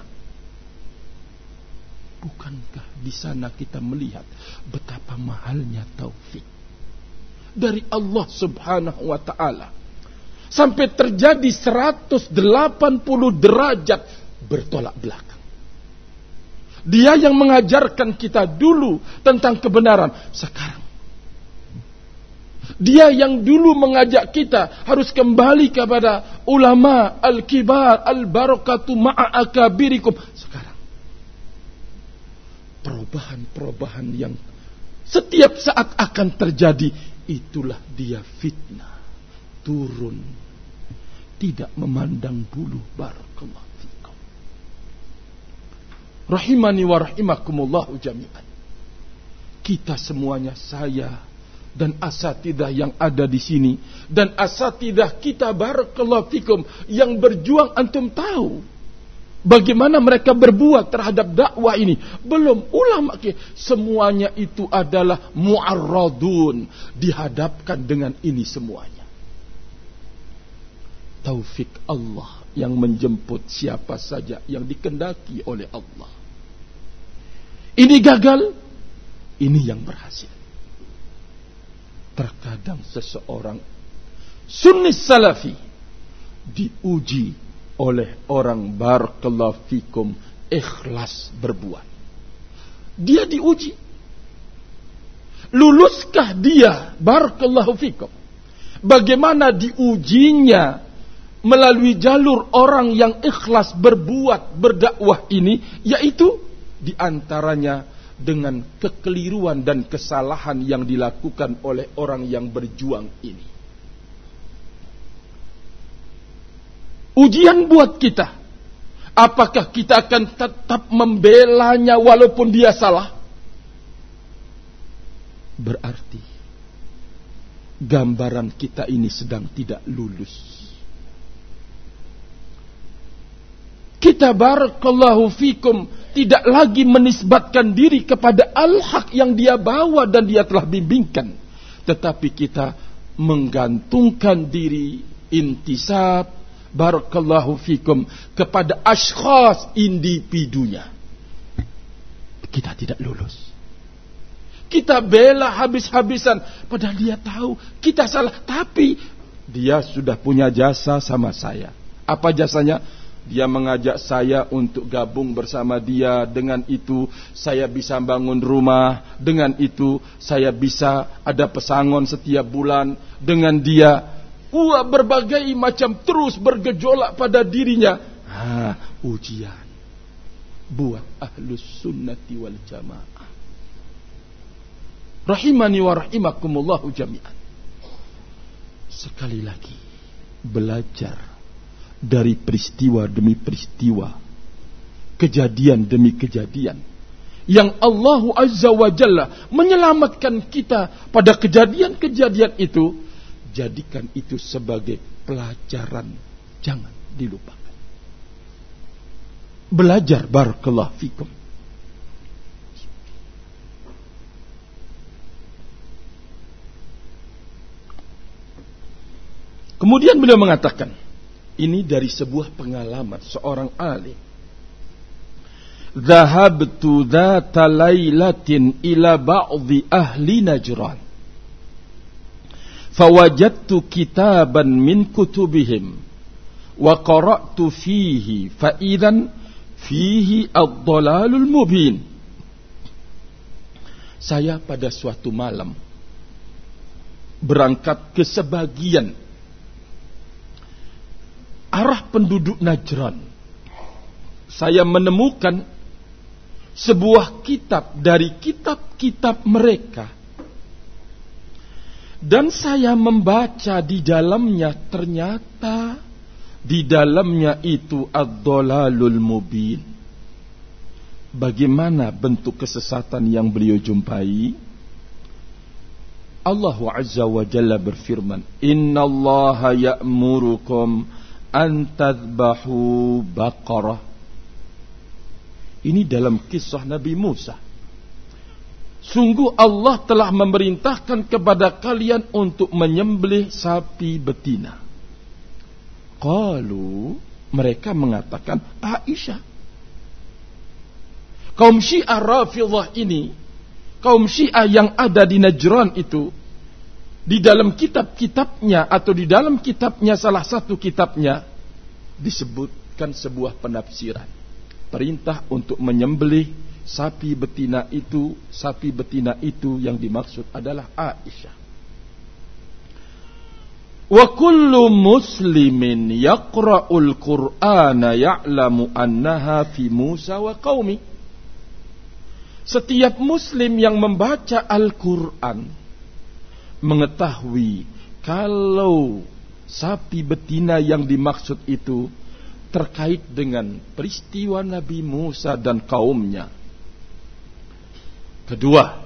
Bukankah di sana kita melihat betapa mahalnya taufik dari Allah Subhanahu wa taala. Sampai terjadi 180 derajat bertolak belakang. Dia yang mengajarkan kita dulu tentang kebenaran, sekarang dia yang dulu mengajak kita harus kembali kepada ulama al-kibar al-barakatu ma'a akabirikum. Perubahan-perubahan yang setiap saat akan terjadi itulah dia fitnah. Turun. Tidak memandang bulu barakallahu fikum. Rahimani wa rahimakumullah jami'an. Kita semuanya saya dan asatidah yang ada di sini dan asatidah kita barakallahu fikum yang berjuang antum tahu Bagaimana mereka berbuat terhadap dakwah ini? Belum ulama semuanya itu adalah muarradun, dihadapkan dengan ini semuanya. taufik Allah yang menjemput siapa saja yang dikendaki oleh Allah. Ini gagal, ini yang berhasil. Terkadang seseorang sunni salafi diuji oleh orang barakallahu fikum ikhlas berbuat. Dia diuji. Luluskah dia barakallahu fikum? Bagaimana diujinya melalui jalur orang yang ikhlas berbuat berdakwah ini yaitu di antaranya dengan kekeliruan dan kesalahan yang dilakukan oleh orang yang berjuang ini. Ujian buat kita. Apakah kita akan tetap membelanya walaupun dia salah? Berarti gambaran kita ini sedang tidak lulus. Kita barakallahu fikum tidak lagi menisbatkan diri kepada al-haq yang dia bawa dan dia telah bimbingkan. Tetapi kita menggantungkan diri intisab barakallahu fikum kepada ashkhas individunya. Kita tidak lulus. Kita bela habis-habisan padahal dia tahu kita salah tapi dia sudah punya jasa sama saya. Apa jasanya? Dia mengajak saya untuk gabung bersama dia. Dengan itu saya bisa bangun rumah. Dengan itu saya bisa ada pesangon setiap bulan. Dengan dia Wah berbagai macam terus bergejolak pada dirinya. Ha, ujian. Buat ahlus sunnati wal jamaah. Rahimani wa rahimakumullahu jami'an. Sekali lagi. Belajar. Dari peristiwa demi peristiwa. Kejadian demi kejadian. Yang Allah Azza wa Jalla menyelamatkan kita pada kejadian-kejadian itu jadikan itu sebagai pelajaran. Jangan dilupakan. Belajar barakallahu fikum. Kemudian beliau mengatakan, ini dari sebuah pengalaman seorang alim. Zahabtu dhata ila ba'dhi ahli Najran fawajadtu kitaban min kutubihim wa qara'tu fihi fa idzan fihi ad-dhalalul mubin saya pada suatu malam berangkat ke sebagian arah penduduk Najran. Saya menemukan sebuah kitab dari kitab-kitab mereka dan saya membaca di dalamnya ternyata di dalamnya itu ad-dhalalul mubin. Bagaimana bentuk kesesatan yang beliau jumpai? Allah Azza wa Jalla berfirman, "Inna Allah ya'murukum an tadhbahu baqarah." Ini dalam kisah Nabi Musa. Sungguh Allah telah memerintahkan kepada kalian untuk menyembelih sapi betina. Kalau mereka mengatakan Aisyah. Kaum Syiah Rafidah ini, kaum Syiah yang ada di Najran itu, di dalam kitab-kitabnya atau di dalam kitabnya salah satu kitabnya disebutkan sebuah penafsiran. Perintah untuk menyembelih sapi betina itu, sapi betina itu yang dimaksud adalah Aisyah. Wa kullu muslimin yaqra'ul Qur'ana ya'lamu annaha fi Musa wa qaumi. Setiap muslim yang membaca Al-Qur'an mengetahui kalau sapi betina yang dimaksud itu terkait dengan peristiwa Nabi Musa dan kaumnya Kedua,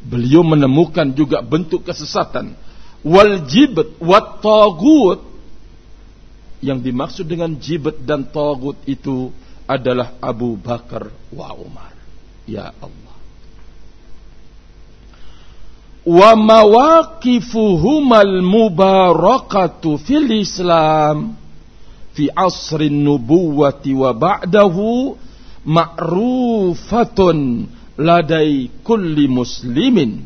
beliau menemukan juga bentuk kesesatan. Wal jibt wat tagut. Yang dimaksud dengan jibt dan tagut itu adalah Abu Bakar wa Umar. Ya Allah. Wa mawaqifuhumal mubarakatu fil Islam fi asrin nubuwati wa ba'dahu ma'rufatun ladai kulli muslimin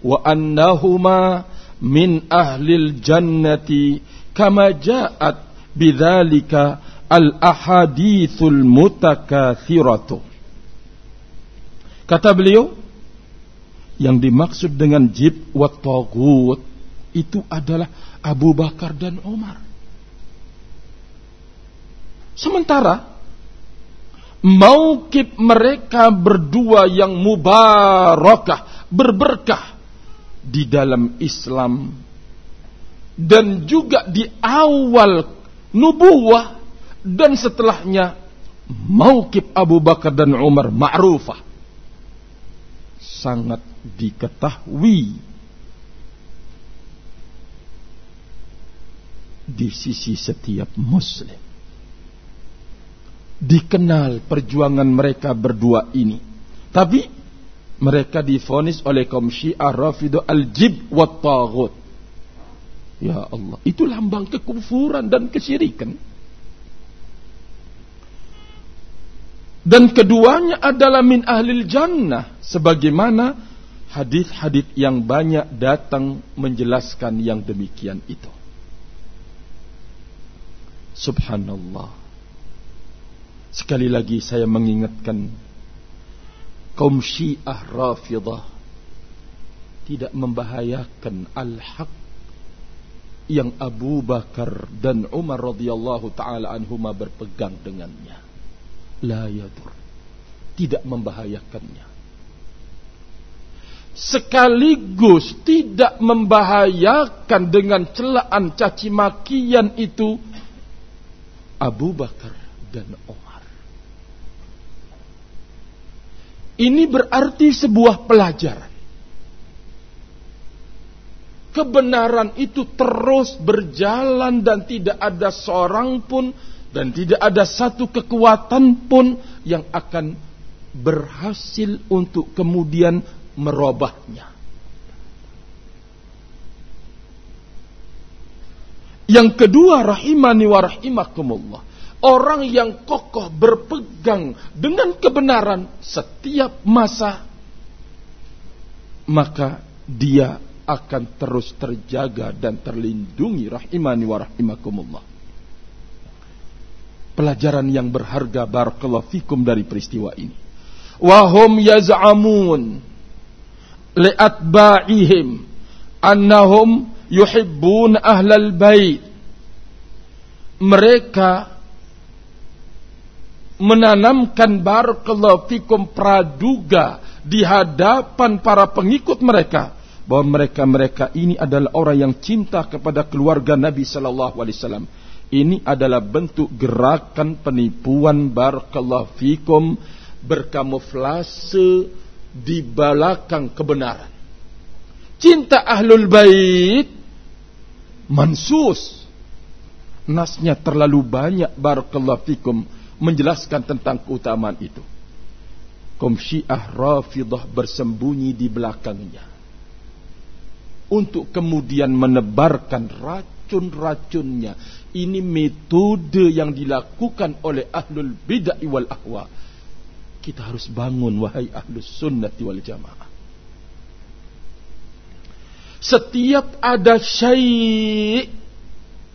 wa annahuma min ahlil jannati kama ja'at bidzalika al ahadithul mutakathiratu. Kata beliau yang dimaksud dengan jib wa tagut itu adalah Abu Bakar dan Umar sementara maukib mereka berdua yang mubarakah, berberkah di dalam Islam. Dan juga di awal nubuah dan setelahnya maukib Abu Bakar dan Umar ma'rufah. Sangat diketahui di sisi setiap muslim dikenal perjuangan mereka berdua ini. Tapi mereka difonis oleh kaum Syiah Rafidah al-jib wa taghut. Ya Allah, itu lambang kekufuran dan kesyirikan. Dan keduanya adalah min ahlil jannah sebagaimana hadis-hadis yang banyak datang menjelaskan yang demikian itu. Subhanallah. Sekali lagi saya mengingatkan kaum Syiah Rafidah tidak membahayakan al-haq yang Abu Bakar dan Umar radhiyallahu taala anhuma berpegang dengannya. La yadur. Tidak membahayakannya. Sekaligus tidak membahayakan dengan celaan caci makian itu Abu Bakar dan Umar. Ini berarti sebuah pelajaran. Kebenaran itu terus berjalan dan tidak ada seorang pun dan tidak ada satu kekuatan pun yang akan berhasil untuk kemudian merubahnya. Yang kedua rahimani wa rahimakumullah. Orang yang kokoh berpegang dengan kebenaran setiap masa, maka dia akan terus terjaga dan terlindungi rahimani wa rahimakumullah. Pelajaran yang berharga barakallahu fikum dari peristiwa ini. Wahum yaz'amun li'atba'ihim annahum yuhibbun ahlal bait. Mereka menanamkan barakallahu fikum praduga di hadapan para pengikut mereka bahwa mereka-mereka ini adalah orang yang cinta kepada keluarga Nabi sallallahu alaihi wasallam. Ini adalah bentuk gerakan penipuan barakallahu fikum berkamuflase di belakang kebenaran. Cinta ahlul bait mansus. Nasnya terlalu banyak barakallahu fikum menjelaskan tentang keutamaan itu. Kaum Syiah Rafidah bersembunyi di belakangnya. Untuk kemudian menebarkan racun-racunnya. Ini metode yang dilakukan oleh ahlul bid'ah wal ahwa. Kita harus bangun wahai ahlus sunnati wal jamaah. Setiap ada syai'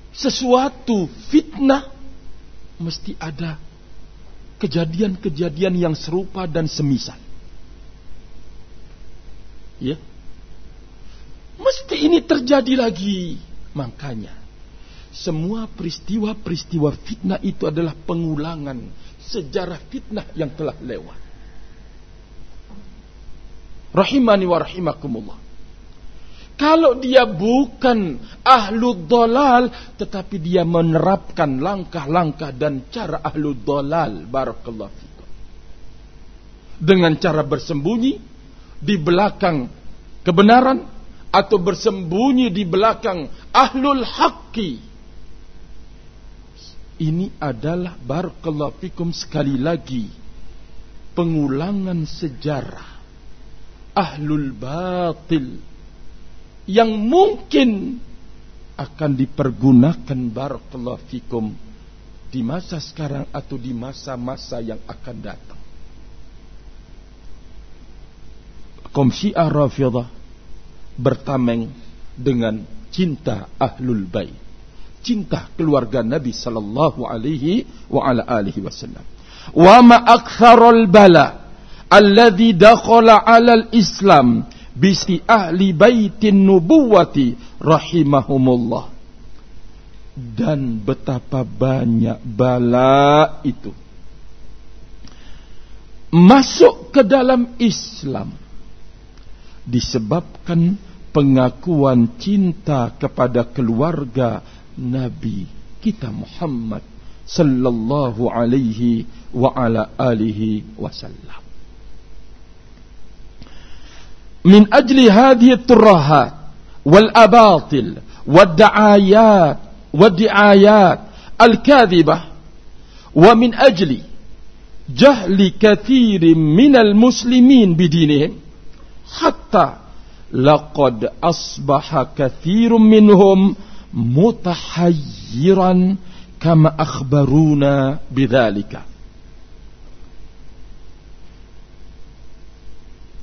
sesuatu fitnah mesti ada kejadian-kejadian yang serupa dan semisal. Ya. Mesti ini terjadi lagi. Makanya semua peristiwa-peristiwa fitnah itu adalah pengulangan sejarah fitnah yang telah lewat. Rahimani wa rahimakumullah. Kalau dia bukan ahlu dolal, tetapi dia menerapkan langkah-langkah dan cara ahlu dolal. Barakallahu fikum. Dengan cara bersembunyi di belakang kebenaran atau bersembunyi di belakang ahlul haqqi. Ini adalah barakallahu fikum sekali lagi pengulangan sejarah ahlul batil yang mungkin akan dipergunakan barakallahu fikum di masa sekarang atau di masa-masa yang akan datang. Kaum Syiah Rafidah bertameng dengan cinta Ahlul Bait, cinta keluarga Nabi sallallahu alaihi wa ala alihi wasallam. Wa ma aktsarul bala alladhi dakhala 'ala al-Islam bisi ahli baitin nubuwati rahimahumullah. Dan betapa banyak bala itu. Masuk ke dalam Islam disebabkan pengakuan cinta kepada keluarga Nabi kita Muhammad sallallahu alaihi wa ala alihi wasallam hadhihi turrahat wal abatil wad da'ayat والدعايات الكاذبة ومن أجل جهل كثير من المسلمين بدينهم حتى لقد أصبح كثير منهم متحيرا كما أخبرونا بذلك.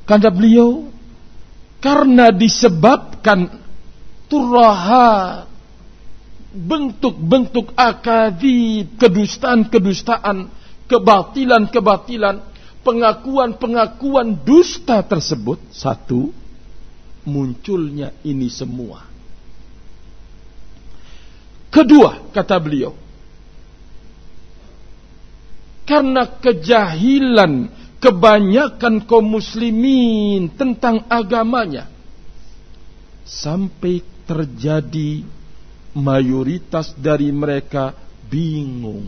Kata beliau karena disebabkan turahat bentuk-bentuk akadib, kedustaan-kedustaan, kebatilan-kebatilan, pengakuan-pengakuan dusta tersebut. Satu, munculnya ini semua. Kedua, kata beliau, karena kejahilan kebanyakan kaum muslimin tentang agamanya, sampai terjadi mayoritas dari mereka bingung.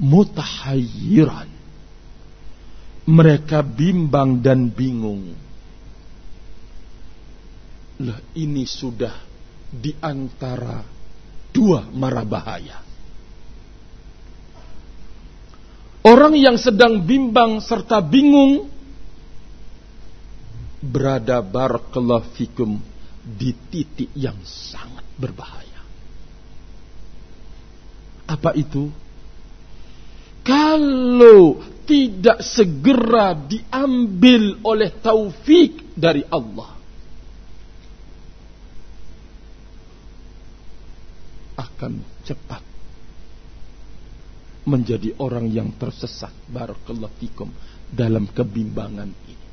Mutahayyiran. Mereka bimbang dan bingung. Lah ini sudah di antara dua mara bahaya. Orang yang sedang bimbang serta bingung berada barakallahu fikum di titik yang sangat berbahaya. Apa itu? Kalau tidak segera diambil oleh taufik dari Allah, akan cepat menjadi orang yang tersesat barakallahu fikum dalam kebimbangan ini.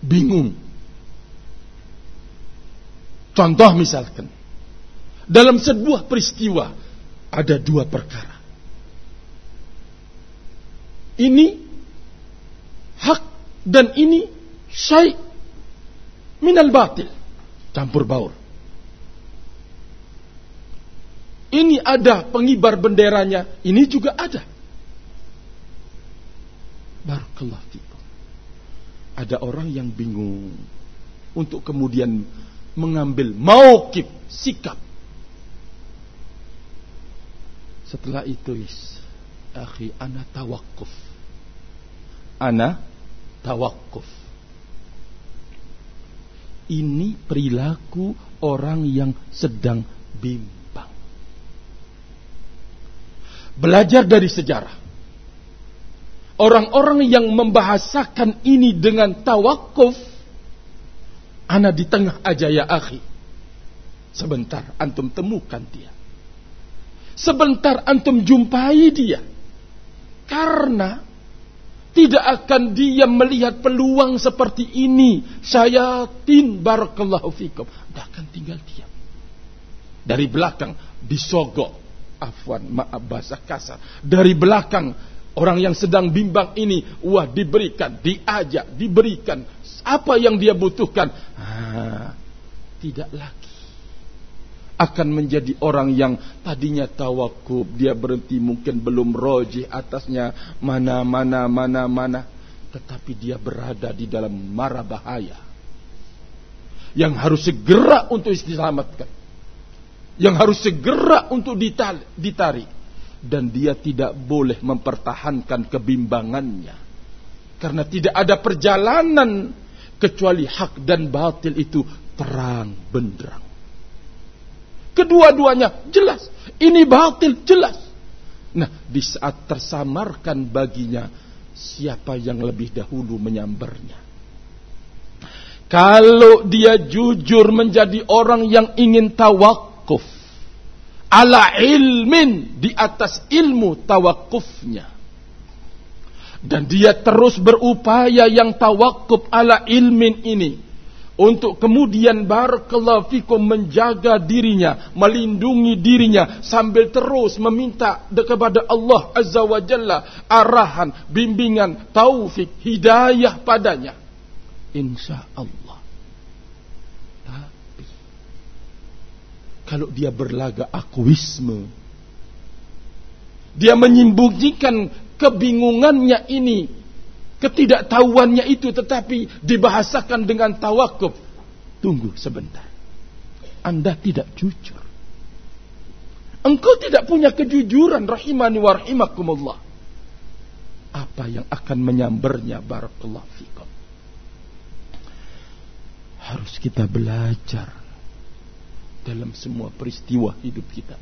Bingung Contoh misalkan, dalam sebuah peristiwa ada dua perkara. Ini hak dan ini syai minal batil. Campur baur. Ini ada pengibar benderanya, ini juga ada. Barakallah Ada orang yang bingung untuk kemudian mengambil maukib, sikap. Setelah itu, is, akhi, ana tawakuf. Ana tawakuf. Ini perilaku orang yang sedang bimbang. Belajar dari sejarah. Orang-orang yang membahasakan ini dengan tawakuf Ana di tengah aja ya akhi. Sebentar antum temukan dia. Sebentar antum jumpai dia. Karena tidak akan dia melihat peluang seperti ini. Syayatin barakallahu fikum. Tidak akan tinggal diam. Dari belakang disogok. Afwan, maaf bahasa kasar. Dari belakang orang yang sedang bimbang ini. Wah diberikan, diajak, diberikan apa yang dia butuhkan? Ah, tidak lagi akan menjadi orang yang tadinya tawakub, dia berhenti mungkin belum rojih atasnya mana mana mana mana, tetapi dia berada di dalam mara bahaya yang harus segera untuk diselamatkan, yang harus segera untuk ditarik, dan dia tidak boleh mempertahankan kebimbangannya karena tidak ada perjalanan kecuali hak dan batil itu terang benderang. Kedua-duanya jelas. Ini batil jelas. Nah, di saat tersamarkan baginya siapa yang lebih dahulu menyambarnya. Kalau dia jujur menjadi orang yang ingin tawakuf ala ilmin di atas ilmu tawakufnya. Dan dia terus berupaya yang tawakuf ala ilmin ini untuk kemudian barakallahu fikum menjaga dirinya, melindungi dirinya sambil terus meminta kepada Allah Azza wa Jalla arahan, bimbingan, taufik, hidayah padanya. Insya Allah. Tapi kalau dia berlaga akuisme, dia menyembunyikan kebingungannya ini ketidaktahuannya itu tetapi dibahasakan dengan tawakuf. Tunggu sebentar. Anda tidak jujur. Engkau tidak punya kejujuran rahimani wa rahimakumullah. Apa yang akan menyambarnya barakallahu fikum. Harus kita belajar dalam semua peristiwa hidup kita.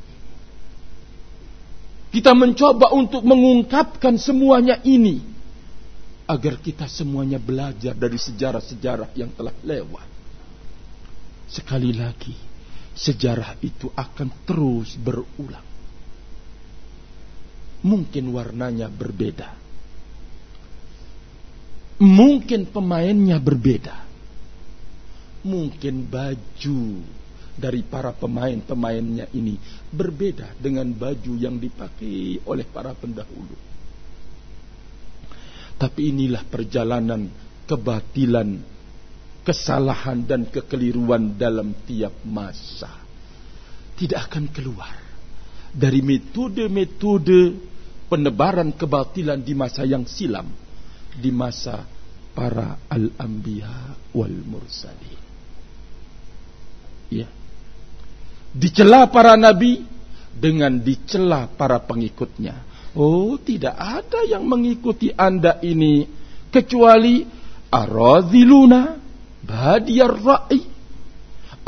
Kita mencoba untuk mengungkapkan semuanya ini agar kita semuanya belajar dari sejarah-sejarah yang telah lewat. Sekali lagi, sejarah itu akan terus berulang. Mungkin warnanya berbeda. Mungkin pemainnya berbeda. Mungkin baju dari para pemain-pemainnya ini berbeda dengan baju yang dipakai oleh para pendahulu. Tapi inilah perjalanan kebatilan, kesalahan dan kekeliruan dalam tiap masa. Tidak akan keluar dari metode-metode penebaran kebatilan di masa yang silam. Di masa para al-anbiya wal mursalin. Ya. Dicela para nabi dengan dicela para pengikutnya Oh, tidak ada yang mengikuti Anda ini kecuali aradhiluna badiyar ra'i.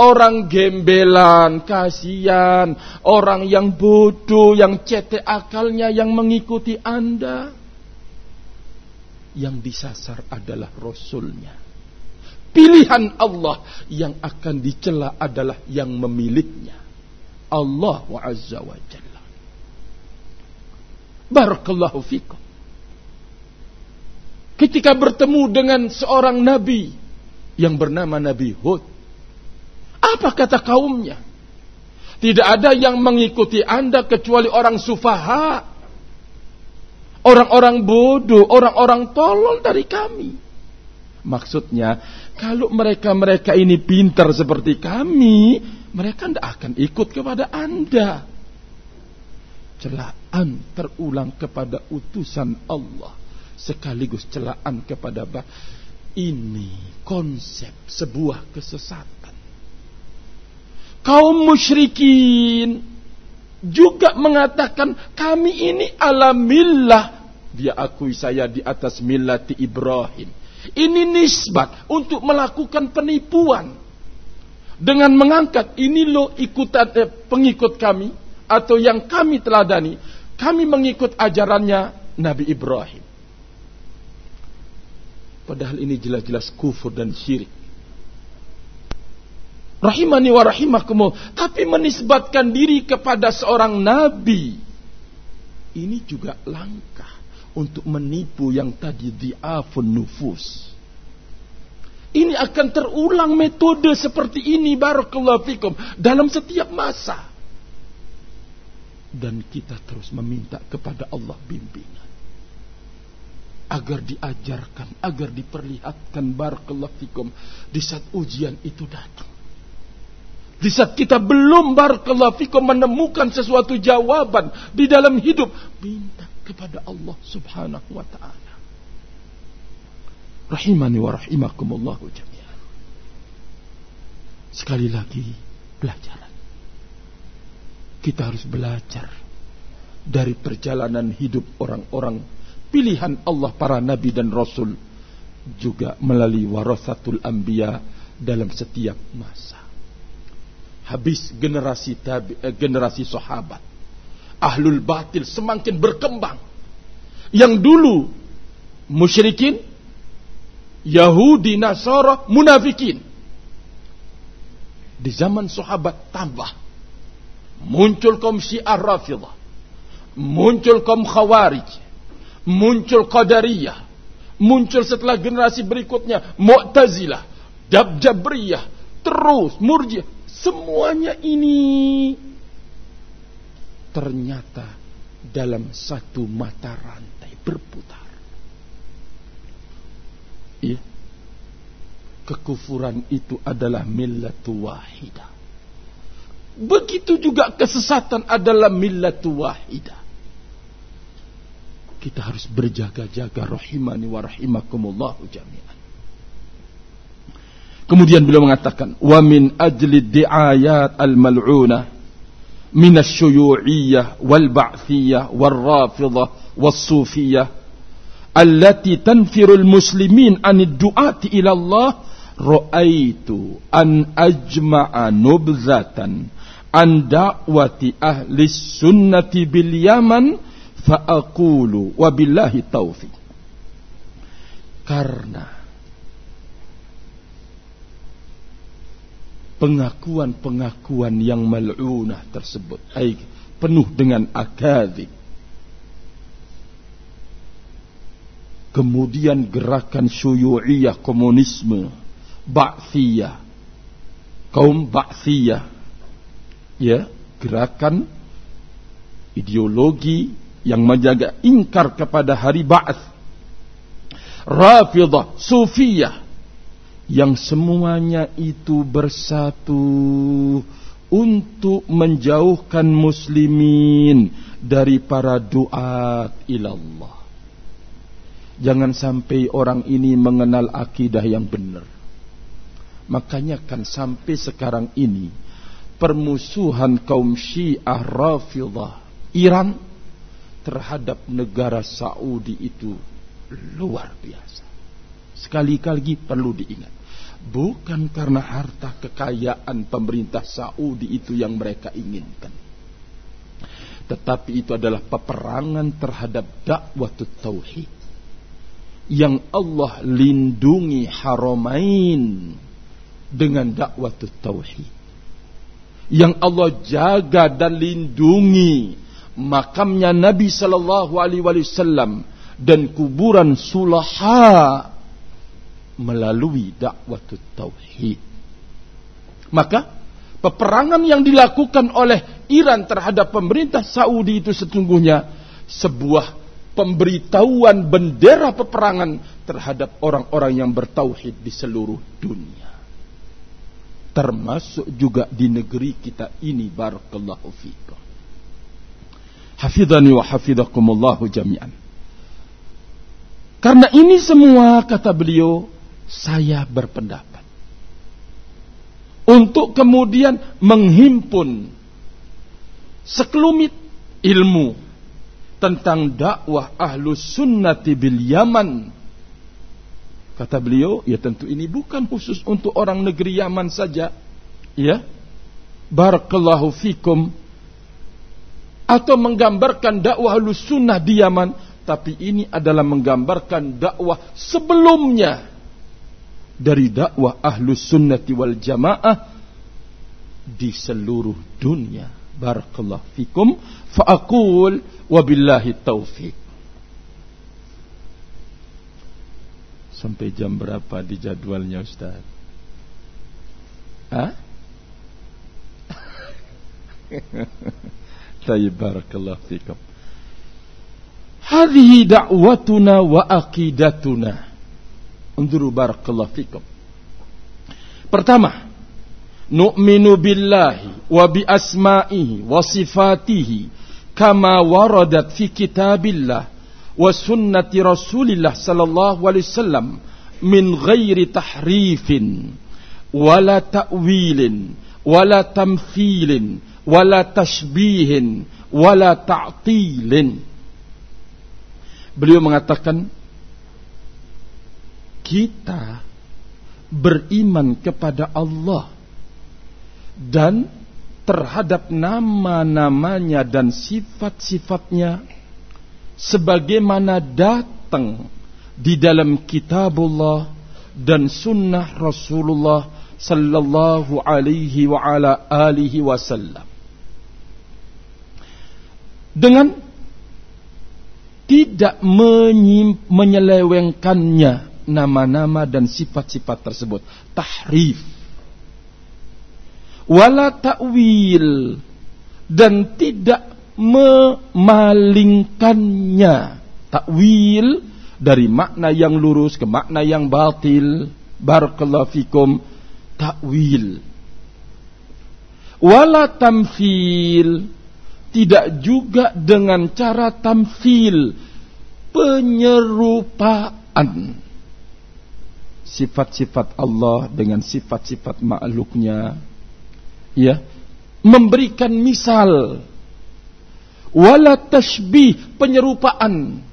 Orang gembelan, kasihan, orang yang bodoh, yang cetek akalnya yang mengikuti Anda. Yang disasar adalah Rasulnya. Pilihan Allah yang akan dicela adalah yang memilihnya. Allah wa azza wa jalla. Barakallahu fikum. Ketika bertemu dengan seorang nabi yang bernama Nabi Hud. Apa kata kaumnya? Tidak ada yang mengikuti anda kecuali orang sufaha. Orang-orang bodoh, orang-orang tolol dari kami. Maksudnya, kalau mereka-mereka ini pintar seperti kami, mereka tidak akan ikut kepada anda. Celaan terulang kepada utusan Allah sekaligus celaan kepada bah ini konsep sebuah kesesatan. Kaum musyrikin juga mengatakan kami ini alamillah dia akui saya di atas millati Ibrahim ini nisbat untuk melakukan penipuan dengan mengangkat ini lo ikutan eh, pengikut kami atau yang kami teladani, kami mengikut ajarannya Nabi Ibrahim. Padahal ini jelas-jelas kufur dan syirik. Rahimani wa rahimakumul. Tapi menisbatkan diri kepada seorang nabi. Ini juga langkah untuk menipu yang tadi diafun nufus. Ini akan terulang metode seperti ini barakallahu fikum dalam setiap masa dan kita terus meminta kepada Allah bimbingan agar diajarkan, agar diperlihatkan barakallahu fikum di saat ujian itu datang. Di saat kita belum barakallahu fikum menemukan sesuatu jawaban di dalam hidup, minta kepada Allah Subhanahu wa taala. Rahimani wa rahimakumullahu jami'an. Sekali lagi belajar kita harus belajar dari perjalanan hidup orang-orang pilihan Allah para nabi dan rasul juga melalui warasatul anbiya dalam setiap masa. habis generasi tabi, eh, generasi sahabat ahlul batil semakin berkembang. Yang dulu musyrikin Yahudi Nasara munafikin. Di zaman sahabat tambah. Muncul kaum Syiah Rafidah muncul kaum Khawarij. Muncul Qadariyah. Muncul setelah generasi berikutnya Mu'tazilah Dabjabriyah terus Murjiah. Semuanya ini ternyata dalam satu mata rantai berputar. Iya. Kekufuran itu adalah millatu wahidah. Begitu juga kesesatan adalah millatu wahidah. Kita harus berjaga-jaga rahimani wa rahimakumullahu jami'an. Kemudian beliau mengatakan, "Wa min ajli di'ayat al-mal'una min asy-syuyu'iyyah wal ba'thiyah wal rafidah was sufiyah allati tanfiru al-muslimin an ad-du'ati ila Allah ra'aitu an ajma'a nubzatan an da'wati ahli sunnati bil Yaman fa aqulu wa billahi taufiq karena pengakuan-pengakuan yang mal'unah tersebut. Ay, penuh dengan akadzib kemudian gerakan syuyu'iyah komunisme ba'thiyah. Kaum ba'thiyah. Ya gerakan ideologi yang menjaga ingkar kepada hari ba'th rafidah sufiyah yang semuanya itu bersatu untuk menjauhkan muslimin dari para duat ilallah. Jangan sampai orang ini mengenal akidah yang benar. Makanya kan sampai sekarang ini permusuhan kaum Syiah Rafidah Iran terhadap negara Saudi itu luar biasa. Sekali-kali perlu diingat. Bukan karena harta kekayaan pemerintah Saudi itu yang mereka inginkan. Tetapi itu adalah peperangan terhadap dakwah tauhid. Yang Allah lindungi haramain dengan dakwah tauhid. Yang Allah jaga dan lindungi makamnya Nabi sallallahu alaihi wasallam dan kuburan sulaha melalui dakwah tauhid. Maka peperangan yang dilakukan oleh Iran terhadap pemerintah Saudi itu sesungguhnya sebuah pemberitahuan bendera peperangan terhadap orang-orang yang bertauhid di seluruh dunia. Termasuk juga di negeri kita ini barakallahu fikum. Hafidhani wa hafidhakumullahu jami'an. Karena ini semua kata beliau saya berpendapat untuk kemudian menghimpun sekelumit ilmu tentang dakwah ahlus sunnati bil Yaman. Kata beliau, ya tentu ini bukan khusus untuk orang negeri Yaman saja. Ya. Barakallahu fikum. Atau menggambarkan dakwah ahlus sunnah di Yaman. Tapi ini adalah menggambarkan dakwah sebelumnya dari dakwah ahlus sunnati wal jamaah di seluruh dunia. Barakallahu fikum. Fa'akul wabillahi taufiq. Sampai jam berapa di jadwalnya Ustaz? Hah? *laughs* Tayyib barakallahu fikum. Hadhihi da'watuna wa aqidatuna. Unduru barakallahu fikum. Pertama, nu'minu billahi wa bi asma'ihi wa sifatihi kama waradat fi kitabillah wa sunnati Rasulillah sallallahu alaihi wasallam min ghairi tahrifin wala ta'wilin wala tamthilin wala tashbihin wala ta'tilin. Beliau mengatakan kita beriman kepada Allah dan terhadap nama-namanya dan sifat-sifatnya sebagaimana datang di dalam kitabullah dan sunnah Rasulullah sallallahu alaihi wa ala alihi wasallam. Dengan tidak menyelewengkannya nama-nama dan sifat-sifat tersebut. Tahrif. Wala ta'wil. Dan tidak memalingkannya. Takwil dari makna yang lurus ke makna yang batil. Barakallahu fikum. Takwil wala tamfil. Tidak juga dengan cara tamfil. Penyerupaan sifat-sifat Allah dengan sifat-sifat makhluknya. Ya. Memberikan misal. Wala tashbih penyerupaan.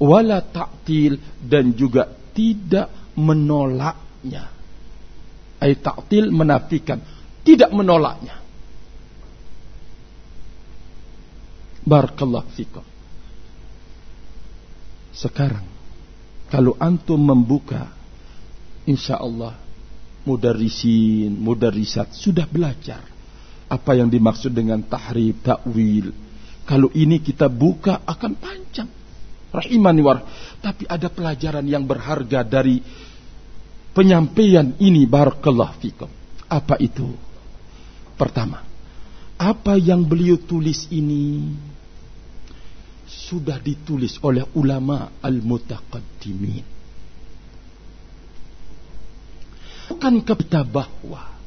Wala ta'til dan juga tidak menolaknya. Ay ta'til menafikan. Tidak menolaknya. Barakallahu fikum. Sekarang kalau antum membuka insya Allah mudarrisin, mudarrisat sudah belajar apa yang dimaksud dengan tahrif, takwil. Kalau ini kita buka akan panjang. Rahimani war. Tapi ada pelajaran yang berharga dari penyampaian ini barakallah fikum. Apa itu? Pertama, apa yang beliau tulis ini sudah ditulis oleh ulama al-mutaqaddimin. Bukan kita bahwa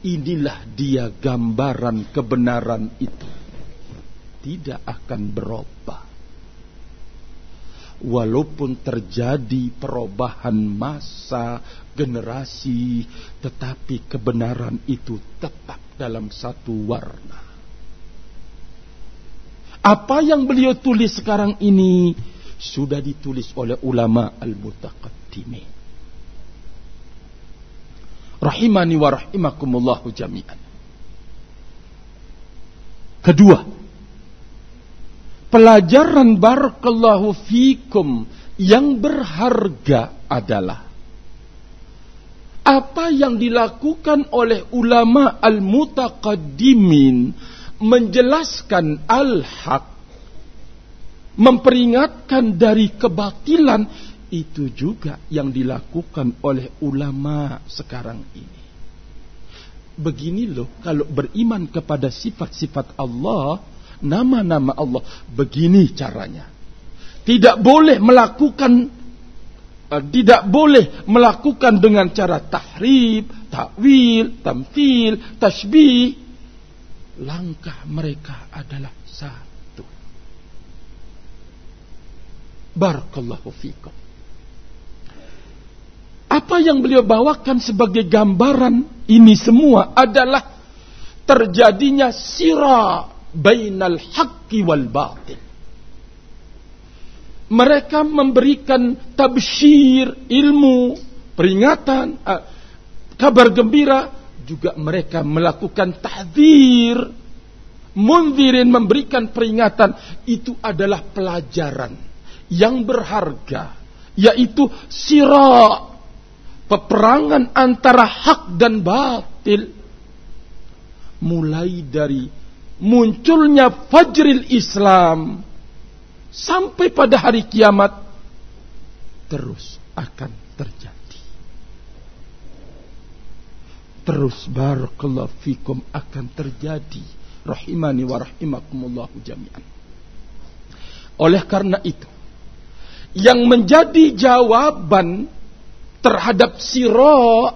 inilah dia gambaran kebenaran itu. Tidak akan berubah. Walaupun terjadi perubahan masa, generasi, tetapi kebenaran itu tetap dalam satu warna. Apa yang beliau tulis sekarang ini sudah ditulis oleh ulama al-mutaqaddimin rahimani wa rahimakumullahu jami'an. Kedua, pelajaran barakallahu fikum yang berharga adalah apa yang dilakukan oleh ulama al-mutaqaddimin menjelaskan al-haq memperingatkan dari kebatilan itu juga yang dilakukan oleh ulama sekarang ini. Begini loh, kalau beriman kepada sifat-sifat Allah, nama-nama Allah, begini caranya. Tidak boleh melakukan uh, tidak boleh melakukan dengan cara tahrib, takwil, tamfil, tasbih. Langkah mereka adalah satu. Barakallahu fikum. Apa yang beliau bawakan sebagai gambaran ini semua adalah terjadinya sira bainal haqqi wal batil. Mereka memberikan tabsyir, ilmu, peringatan, uh, kabar gembira, juga mereka melakukan tahdir, mundirin memberikan peringatan, itu adalah pelajaran yang berharga, yaitu sirah peperangan antara hak dan batil mulai dari munculnya fajril Islam sampai pada hari kiamat terus akan terjadi. Terus barakallahu fikum akan terjadi. Rahimani wa rahimakumullah jami'an. Oleh karena itu yang menjadi jawaban terhadap siro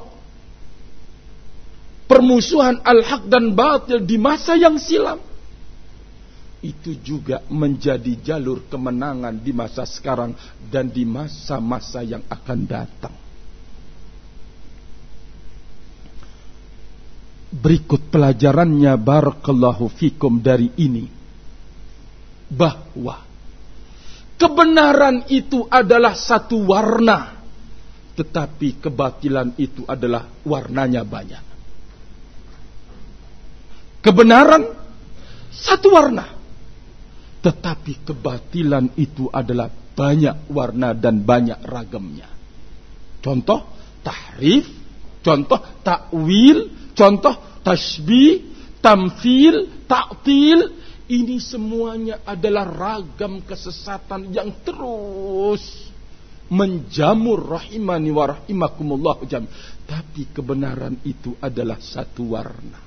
permusuhan al-haq dan batil di masa yang silam. Itu juga menjadi jalur kemenangan di masa sekarang dan di masa-masa yang akan datang. Berikut pelajarannya barakallahu fikum dari ini. Bahwa kebenaran itu adalah satu warna tetapi kebatilan itu adalah warnanya banyak. Kebenaran satu warna. Tetapi kebatilan itu adalah banyak warna dan banyak ragamnya. Contoh tahrif, contoh takwil, contoh tasbih, tamfil, ta'til, ini semuanya adalah ragam kesesatan yang terus menjamur rahimani wa rahimakumullah jam. Tapi kebenaran itu adalah satu warna.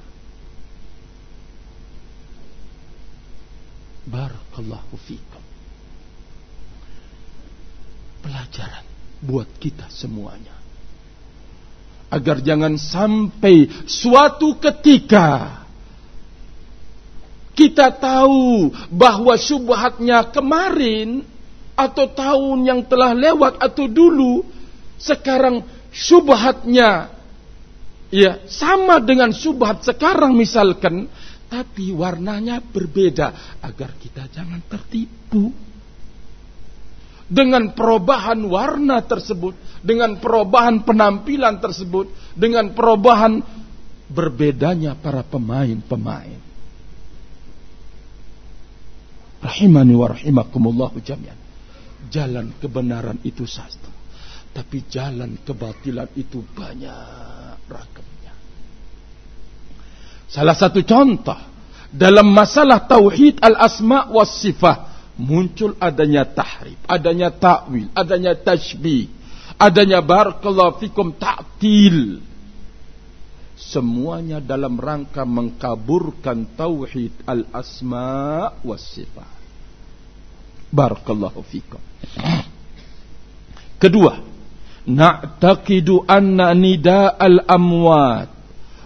Barakallahu fikum. Pelajaran buat kita semuanya. Agar jangan sampai suatu ketika kita tahu bahwa subhatnya kemarin atau tahun yang telah lewat atau dulu sekarang subhatnya ya sama dengan subhat sekarang misalkan tapi warnanya berbeda agar kita jangan tertipu. Dengan perubahan warna tersebut dengan perubahan penampilan tersebut dengan perubahan berbedanya para pemain-pemain. Rahimani wa rahimakumullahu jami'an Jalan kebenaran itu satu. Tapi jalan kebatilan itu banyak ragamnya. Salah satu contoh dalam masalah tauhid al-asma was sifat muncul adanya tahrif, adanya takwil, adanya tashbih, adanya barakallahu fikum ta'til. Semuanya dalam rangka mengkaburkan tauhid al-asma was sifat. Barakallahu fikum. Kedua, na'taqidu anna nida al-amwat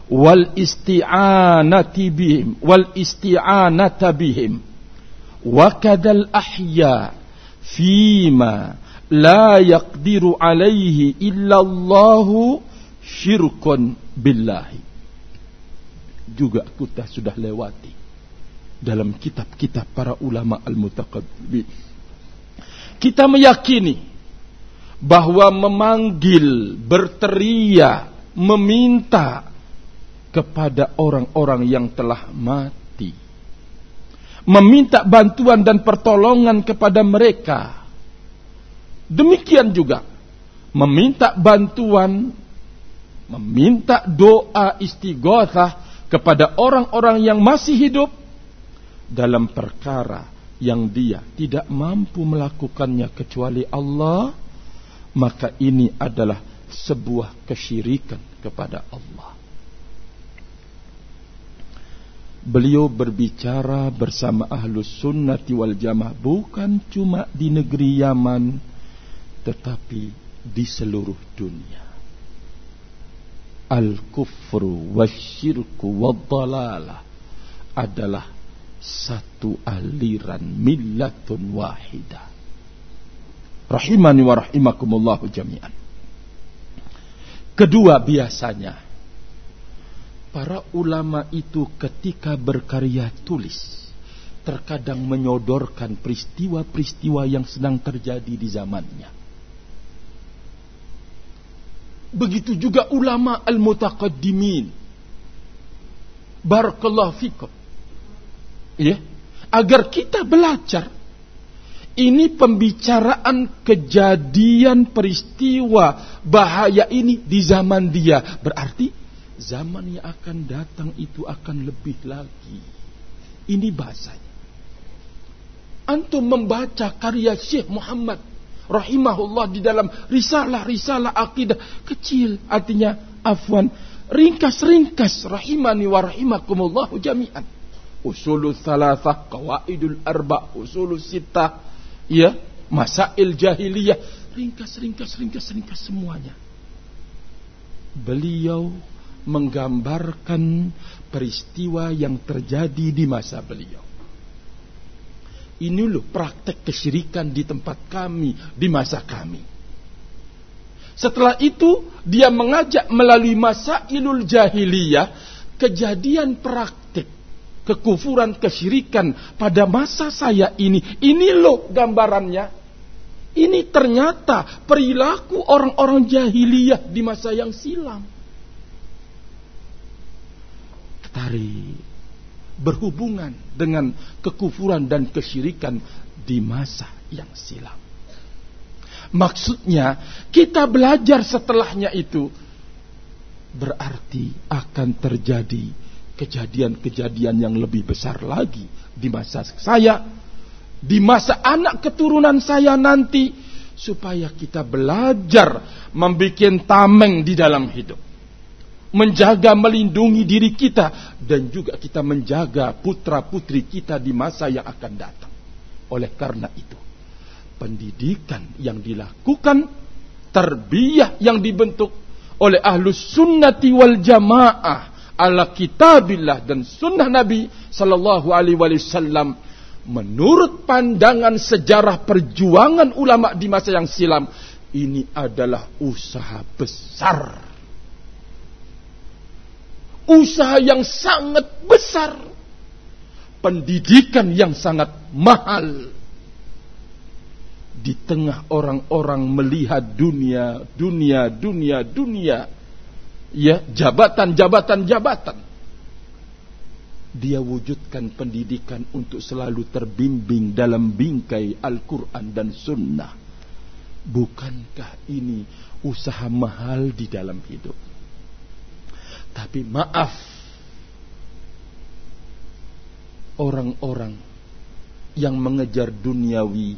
wal isti'anati bihim wal isti'anata bihim. Wa kadal ahya fima la yaqdiru alaihi illa Allah syirkun billahi. Juga kita sudah lewati dalam kitab-kitab para ulama al-mutaqaddimin kita meyakini bahwa memanggil, berteriak, meminta kepada orang-orang yang telah mati. Meminta bantuan dan pertolongan kepada mereka. Demikian juga meminta bantuan, meminta doa istighatsah kepada orang-orang yang masih hidup dalam perkara yang dia tidak mampu melakukannya kecuali Allah, maka ini adalah sebuah kesyirikan kepada Allah. Beliau berbicara bersama ahlus sunnati wal jamaah bukan cuma di negeri Yaman tetapi di seluruh dunia. Al-kufru wasyirku wad adalah satu aliran millatun wahidah. Rahimani wa rahimakumullahu jami'an. Kedua biasanya para ulama itu ketika berkarya tulis terkadang menyodorkan peristiwa-peristiwa yang sedang terjadi di zamannya. Begitu juga ulama al-mutaqaddimin. Barakallahu fikum ya agar kita belajar. Ini pembicaraan kejadian peristiwa bahaya ini di zaman dia. Berarti zaman yang akan datang itu akan lebih lagi. Ini bahasanya. Antum membaca karya Syekh Muhammad rahimahullah di dalam risalah-risalah akidah kecil. Artinya afwan ringkas-ringkas rahimani wa rahimakumullah jami'an usulul thalathah, qawaidul arba, usulul sita, ya, masail jahiliyah, ringkas, ringkas, ringkas, ringkas semuanya. Beliau menggambarkan peristiwa yang terjadi di masa beliau. Ini loh praktek kesyirikan di tempat kami, di masa kami. Setelah itu dia mengajak melalui masa ilul jahiliyah kejadian praktek kekufuran, kesyirikan pada masa saya ini. Ini loh gambarannya. Ini ternyata perilaku orang-orang jahiliyah di masa yang silam. Tari berhubungan dengan kekufuran dan kesyirikan di masa yang silam. Maksudnya, kita belajar setelahnya itu berarti akan terjadi kejadian-kejadian yang lebih besar lagi di masa saya, di masa anak keturunan saya nanti, supaya kita belajar membuat tameng di dalam hidup menjaga melindungi diri kita dan juga kita menjaga putra-putri kita di masa yang akan datang. Oleh karena itu, pendidikan yang dilakukan, terbiah yang dibentuk oleh ahlus sunnati wal jamaah ala kitabillah dan sunnah Nabi sallallahu alaihi wasallam menurut pandangan sejarah perjuangan ulama di masa yang silam ini adalah usaha besar usaha yang sangat besar, pendidikan yang sangat mahal. Di tengah orang-orang melihat dunia, dunia, dunia, dunia, ya jabatan, jabatan, jabatan. Dia wujudkan pendidikan untuk selalu terbimbing dalam bingkai Al-Quran dan Sunnah. Bukankah ini usaha mahal di dalam hidup? Tapi maaf, orang-orang yang mengejar duniawi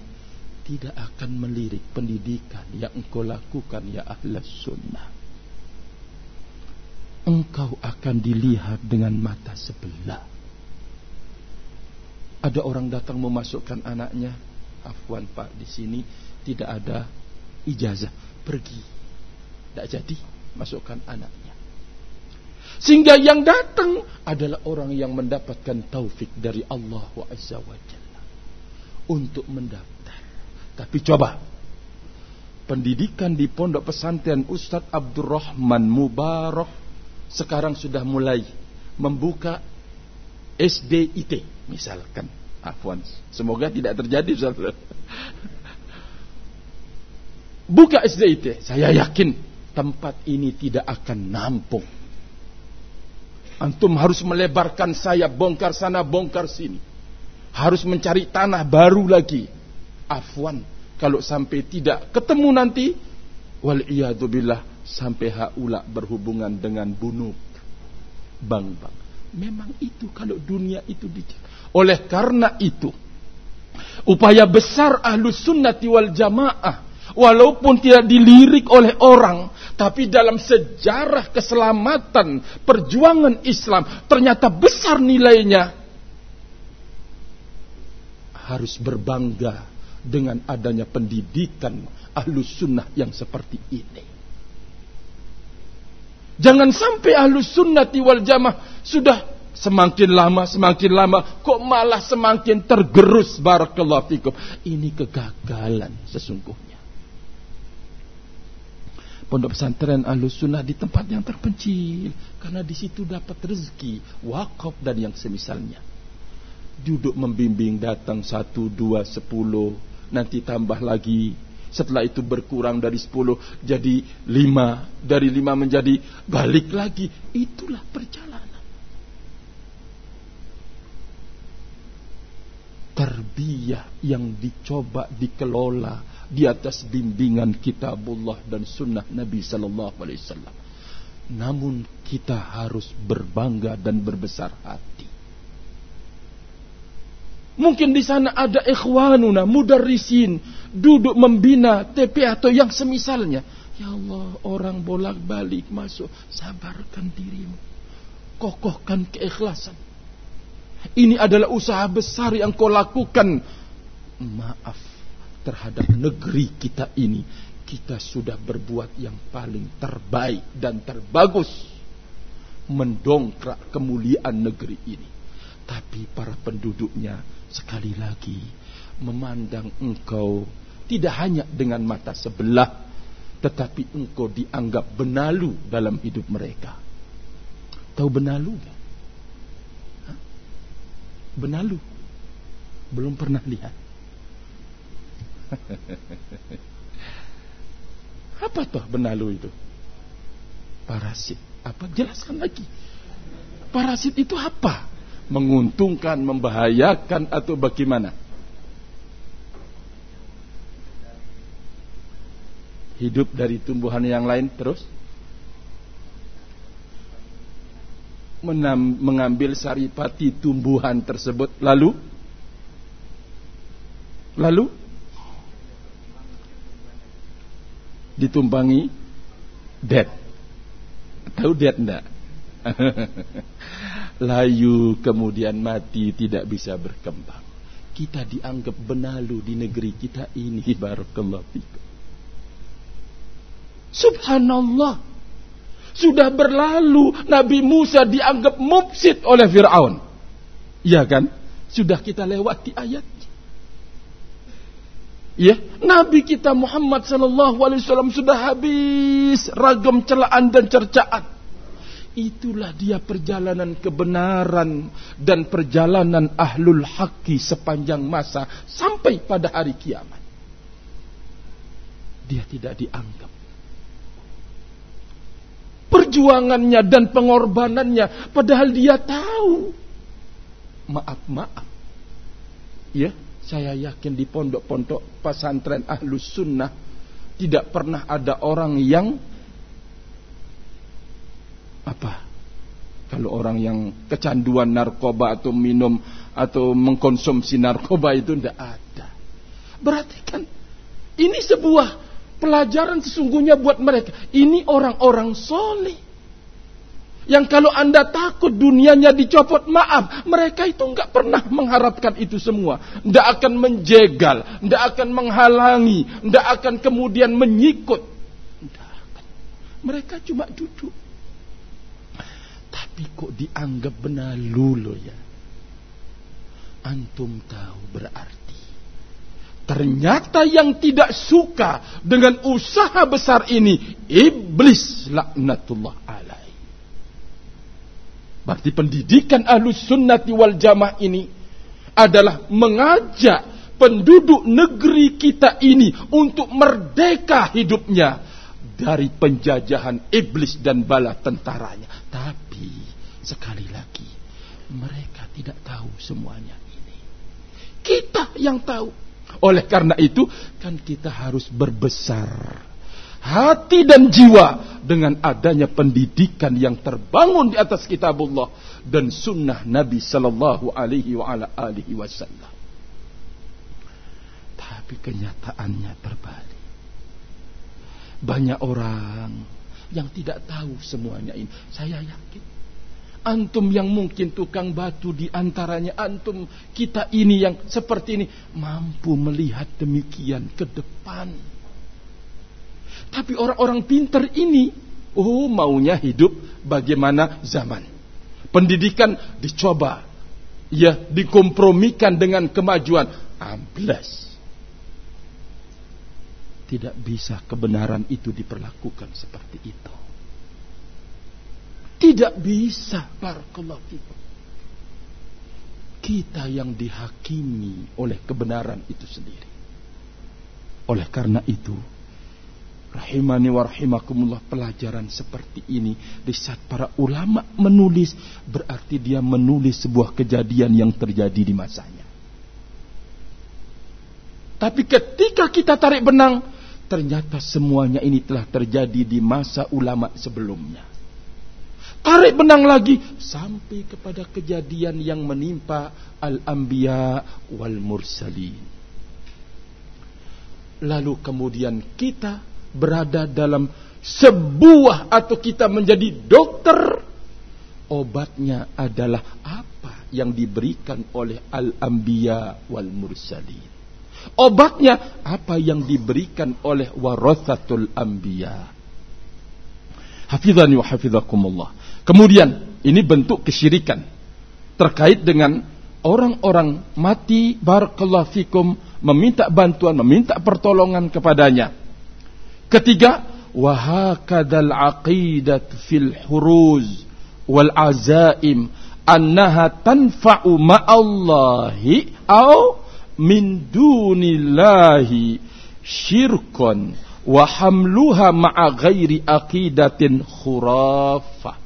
tidak akan melirik pendidikan yang engkau lakukan ya ahlas sunnah. Engkau akan dilihat dengan mata sebelah. Ada orang datang memasukkan anaknya, Afwan Pak di sini tidak ada ijazah, pergi. Tidak jadi masukkan anaknya. Sehingga yang datang adalah orang yang mendapatkan taufik dari Allah wa. Untuk mendaftar. Tapi coba. Pendidikan di pondok pesantren Ustadz Abdurrahman Mubarak. Sekarang sudah mulai membuka SDIT. Misalkan. Afwan. Semoga tidak terjadi. *laughs* Buka SDIT. Saya yakin tempat ini tidak akan nampung Antum harus melebarkan saya, bongkar sana, bongkar sini. Harus mencari tanah baru lagi. Afwan, kalau sampai tidak ketemu nanti, wal billah sampai haula berhubungan dengan bunuh. Bang, bang. Memang itu kalau dunia itu dijaga. Oleh karena itu, upaya besar ahlu sunnati wal jamaah Walaupun tidak dilirik oleh orang, tapi dalam sejarah keselamatan perjuangan Islam ternyata besar nilainya. Harus berbangga dengan adanya pendidikan ahlus sunnah yang seperti ini. Jangan sampai ahlus sunnati wal jamaah sudah semakin lama semakin lama kok malah semakin tergerus barakallahu fikum. Ini kegagalan sesungguhnya. Pondok pesantren ahlus sunnah di tempat yang terpencil karena di situ dapat rezeki wakaf dan yang semisalnya. Duduk membimbing datang satu dua sepuluh nanti tambah lagi setelah itu berkurang dari sepuluh jadi lima dari lima menjadi balik lagi itulah perjalanan terbiyah yang dicoba dikelola di atas bimbingan kitabullah dan sunnah Nabi sallallahu alaihi wasallam. Namun kita harus berbangga dan berbesar hati. Mungkin di sana ada ikhwanuna, mudarrisin, duduk membina TP atau yang semisalnya. Ya Allah, orang bolak-balik masuk, sabarkan dirimu. Kokohkan keikhlasan. Ini adalah usaha besar yang kau lakukan. Maaf terhadap negeri kita ini kita sudah berbuat yang paling terbaik dan terbagus mendongkrak kemuliaan negeri ini tapi para penduduknya sekali lagi memandang engkau tidak hanya dengan mata sebelah tetapi engkau dianggap benalu dalam hidup mereka tahu benalu gak? benalu belum pernah lihat *laughs* apa tuh benalu itu? Parasit. Apa? Jelaskan lagi. Parasit itu apa? Menguntungkan, membahayakan atau bagaimana? Hidup dari tumbuhan yang lain terus? Menam, mengambil saripati tumbuhan tersebut. Lalu? Lalu? Ditumpangi dead. Tahu dead enggak *laughs* layu kemudian mati tidak bisa berkembang. Kita dianggap benalu di negeri kita ini *laughs* barakallahu fikum. Subhanallah. Sudah berlalu Nabi Musa dianggap mufsid oleh Firaun. Iya kan? Sudah kita lewati ayat. Ya, Nabi kita Muhammad sallallahu alaihi wasallam sudah habis ragam celaan dan cercaan Itulah dia perjalanan kebenaran dan perjalanan ahlul haki sepanjang masa sampai pada hari kiamat. Dia tidak dianggap. Perjuangannya dan pengorbanannya padahal dia tahu. Maaf, maaf. Ya, saya yakin di pondok-pondok pesantren ahlus sunnah tidak pernah ada orang yang apa? Kalau orang yang kecanduan narkoba atau minum atau mengkonsumsi narkoba itu tidak ada. Berarti kan ini sebuah pelajaran sesungguhnya buat mereka. Ini orang-orang soleh. Yang kalau anda takut dunianya dicopot, maaf. Mereka itu nggak pernah mengharapkan itu semua. Nggak akan menjegal, nggak akan menghalangi, nggak akan kemudian menyikut. Mereka cuma duduk. Tapi kok dianggap benalu lo ya? Antum tahu berarti. Ternyata yang tidak suka dengan usaha besar ini iblis laknatullah alaih. Berarti pendidikan ahlus sunnati wal jamaah ini adalah mengajak penduduk negeri kita ini untuk merdeka hidupnya dari penjajahan iblis dan bala tentaranya. Tapi sekali lagi mereka tidak tahu semuanya ini. Kita yang tahu. Oleh karena itu kan kita harus berbesar hati dan jiwa dengan adanya pendidikan yang terbangun di atas kitabullah dan sunnah Nabi sallallahu alaihi wa ala wasallam. Tapi kenyataannya terbalik. Banyak orang yang tidak tahu semuanya ini. Saya yakin. Antum yang mungkin tukang batu di antaranya antum kita ini yang seperti ini mampu melihat demikian ke depan. Tapi orang-orang pintar ini oh maunya hidup bagaimana zaman. Pendidikan dicoba ya dikompromikan dengan kemajuan. Amblas tidak bisa kebenaran itu diperlakukan seperti itu. Tidak bisa, barakallahu fikum. Kita yang dihakimi oleh kebenaran itu sendiri. Oleh karena itu, rahimani wa rahimakumullah pelajaran seperti ini di saat para ulama menulis berarti dia menulis sebuah kejadian yang terjadi di masanya. Tapi ketika kita tarik benang, Ternyata semuanya ini telah terjadi di masa ulama sebelumnya. Tarik benang lagi sampai kepada kejadian yang menimpa al-anbiya wal mursalin. Lalu kemudian kita berada dalam sebuah atau kita menjadi dokter. Obatnya adalah apa yang diberikan oleh al-anbiya wal mursalin. Obatnya apa yang diberikan oleh warathatul anbiya. Hafizani wa hafizakumullah. Kemudian ini bentuk kesyirikan terkait dengan orang-orang mati barakallahu fikum meminta bantuan, meminta pertolongan kepadanya. Ketiga, wahakadal aqidat fil huruz wal azaim annaha tanfa'u ma'allahi au min dunillahi syirkun wa hamluha ma'a ghairi aqidatin khurafah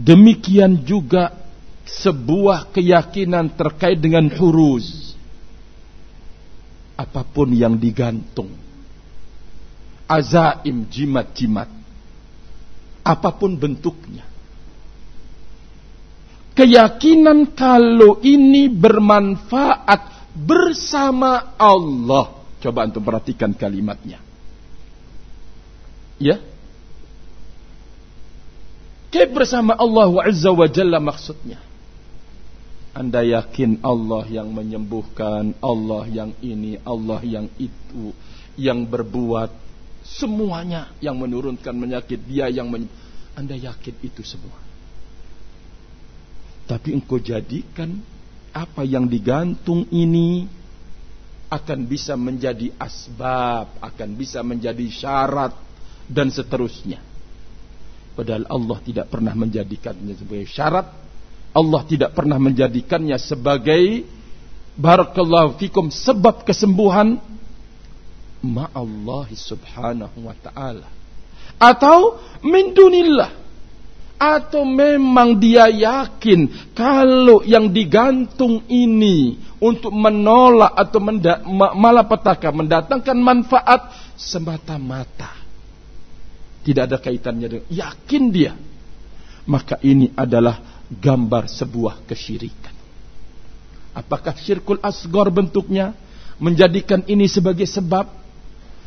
Demikian juga sebuah keyakinan terkait dengan huruz. Apa pun yang digantung. Azaim jimat-jimat. Apa pun bentuknya. Keyakinan kalau ini bermanfaat bersama Allah. Coba untuk perhatikan kalimatnya. Ya, Kayak bersama Allah Azza wa Jalla maksudnya. Anda yakin Allah yang menyembuhkan, Allah yang ini, Allah yang itu, yang berbuat semuanya yang menurunkan penyakit, dia yang men Anda yakin itu semua. Tapi engkau jadikan apa yang digantung ini akan bisa menjadi asbab, akan bisa menjadi syarat dan seterusnya. Padahal Allah tidak pernah menjadikannya sebagai syarat. Allah tidak pernah menjadikannya sebagai barakallahu fikum sebab kesembuhan ma'allahi subhanahu wa ta'ala. Atau min dunillah. Atau memang dia yakin kalau yang digantung ini untuk menolak atau malapetaka mendatangkan manfaat semata-mata tidak ada kaitannya dengan yakin dia. Maka ini adalah gambar sebuah kesyirikan. Apakah syirkul asgor bentuknya menjadikan ini sebagai sebab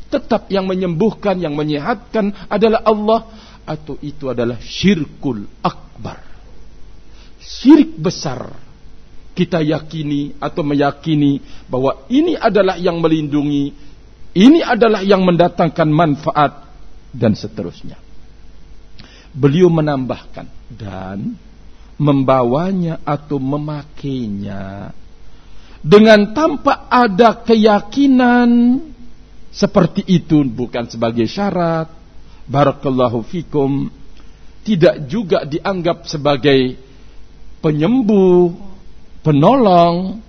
tetap yang menyembuhkan, yang menyehatkan adalah Allah atau itu adalah syirkul akbar. Syirik besar kita yakini atau meyakini bahwa ini adalah yang melindungi, ini adalah yang mendatangkan manfaat, dan seterusnya. Beliau menambahkan dan membawanya atau memakainya dengan tanpa ada keyakinan seperti itu bukan sebagai syarat barakallahu fikum tidak juga dianggap sebagai penyembuh penolong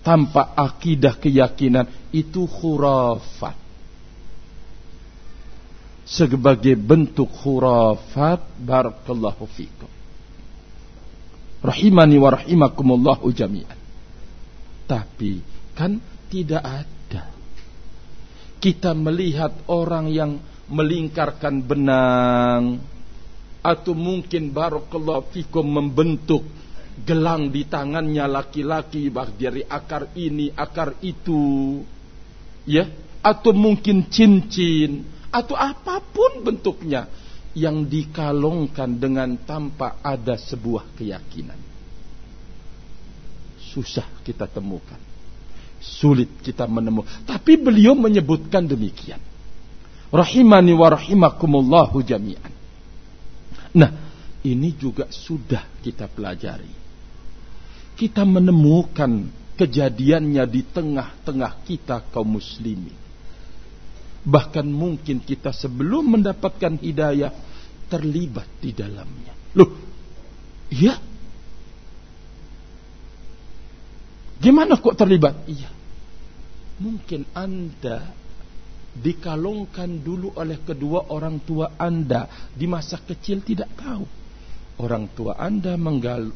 tanpa akidah keyakinan. Itu khurafat. Sebagai bentuk khurafat barakallahu fikum. Rahimani wa rahimakumullahu jami'an. Tapi kan tidak ada. Kita melihat orang yang melingkarkan benang atau mungkin barakallahu fikum membentuk gelang di tangannya laki-laki dari akar ini akar itu ya atau mungkin cincin atau apa pun bentuknya yang dikalungkan dengan tanpa ada sebuah keyakinan. Susah kita temukan. Sulit kita menemukan. Tapi beliau menyebutkan demikian. Rahimani wa rahimakumullahu jami'an. Nah, ini juga sudah kita pelajari. Kita menemukan kejadiannya di tengah-tengah kita kaum muslimin Bahkan mungkin kita sebelum mendapatkan hidayah terlibat di dalamnya. Loh, iya? Gimana kok terlibat? Iya. Mungkin Anda dikalungkan dulu oleh kedua orang tua Anda di masa kecil tidak tahu. Orang tua Anda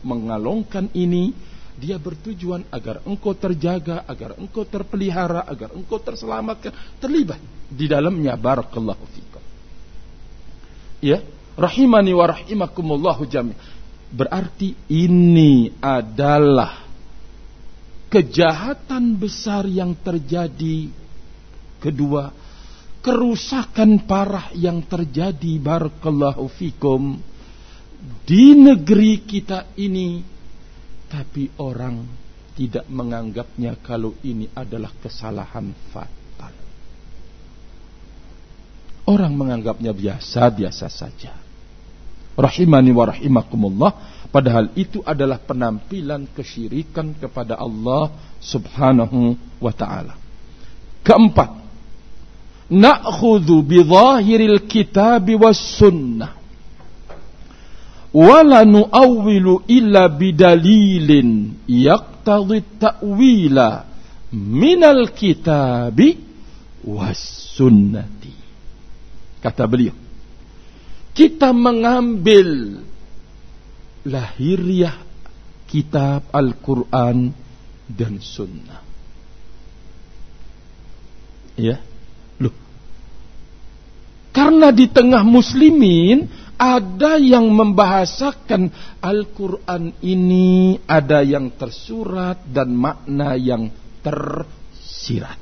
mengalungkan ini dia bertujuan agar engkau terjaga, agar engkau terpelihara, agar engkau terselamatkan, terlibat di dalamnya barakallahu fikum. Ya, rahimani wa rahimakumullahu jami'. Berarti ini adalah kejahatan besar yang terjadi. Kedua, kerusakan parah yang terjadi barakallahu fikum di negeri kita ini tapi orang tidak menganggapnya kalau ini adalah kesalahan fatal. Orang menganggapnya biasa-biasa saja. Rahimani wa rahimakumullah. Padahal itu adalah penampilan kesyirikan kepada Allah subhanahu wa ta'ala. Keempat. Na'khudhu bi zahiril kitabi was sunnah wala nu'awwilu illa bidalilin yaqtadi ta'wila minal kitabi was sunnati kata beliau kita mengambil lahiriah kitab Al-Quran dan Sunnah. Ya. Karena di tengah muslimin ada yang membahasakan Al-Quran ini ada yang tersurat dan makna yang tersirat.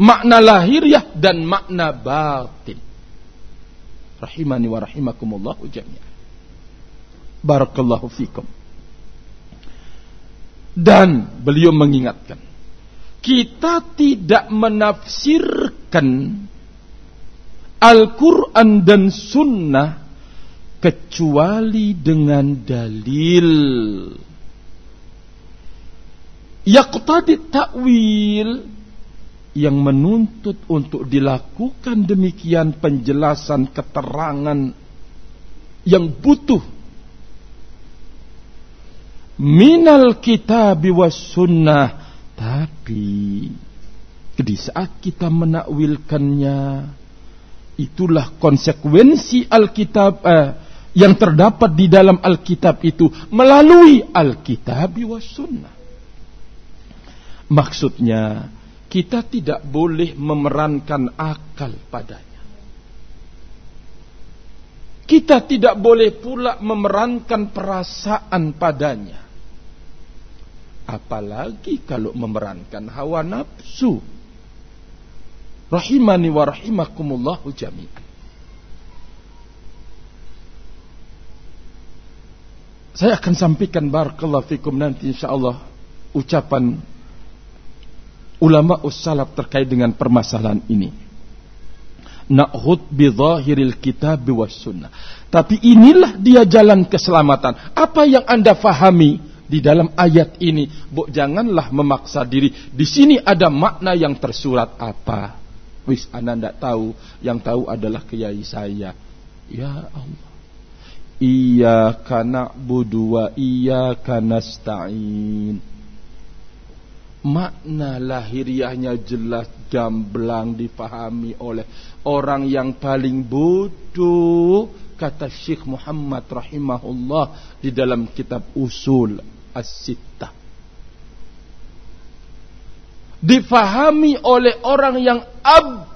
Makna lahiriah dan makna batin. Rahimani wa rahimakumullahu jami'an. Barakallahu fikum. Dan beliau mengingatkan, kita tidak menafsirkan Al-Quran dan Sunnah kecuali dengan dalil. Yaqtadi ta'wil yang menuntut untuk dilakukan demikian penjelasan keterangan yang butuh minal kitab was sunnah tapi di saat kita menakwilkannya itulah konsekuensi Alkitab eh, yang terdapat di dalam Alkitab itu melalui Alkitab was sunnah. Maksudnya kita tidak boleh memerankan akal padanya. Kita tidak boleh pula memerankan perasaan padanya. Apalagi kalau memerankan hawa nafsu. Rahimani wa rahimakumullahu jami'an. Saya akan sampaikan barakallahu fikum nanti insyaallah ucapan ulama ussalaf terkait dengan permasalahan ini. Na'hud bi zahiril kitab was sunnah. Tapi inilah dia jalan keselamatan. Apa yang Anda fahami di dalam ayat ini. Bu, janganlah memaksa diri. Di sini ada makna yang tersurat apa? Wis, anda tidak tahu. Yang tahu adalah kiai saya. Ya Allah. Iya kana budua iya kana stain. Makna lahiriahnya jelas gamblang dipahami oleh orang yang paling bodoh kata Syekh Muhammad rahimahullah di dalam kitab usul as-sittah. Difahami oleh orang yang ab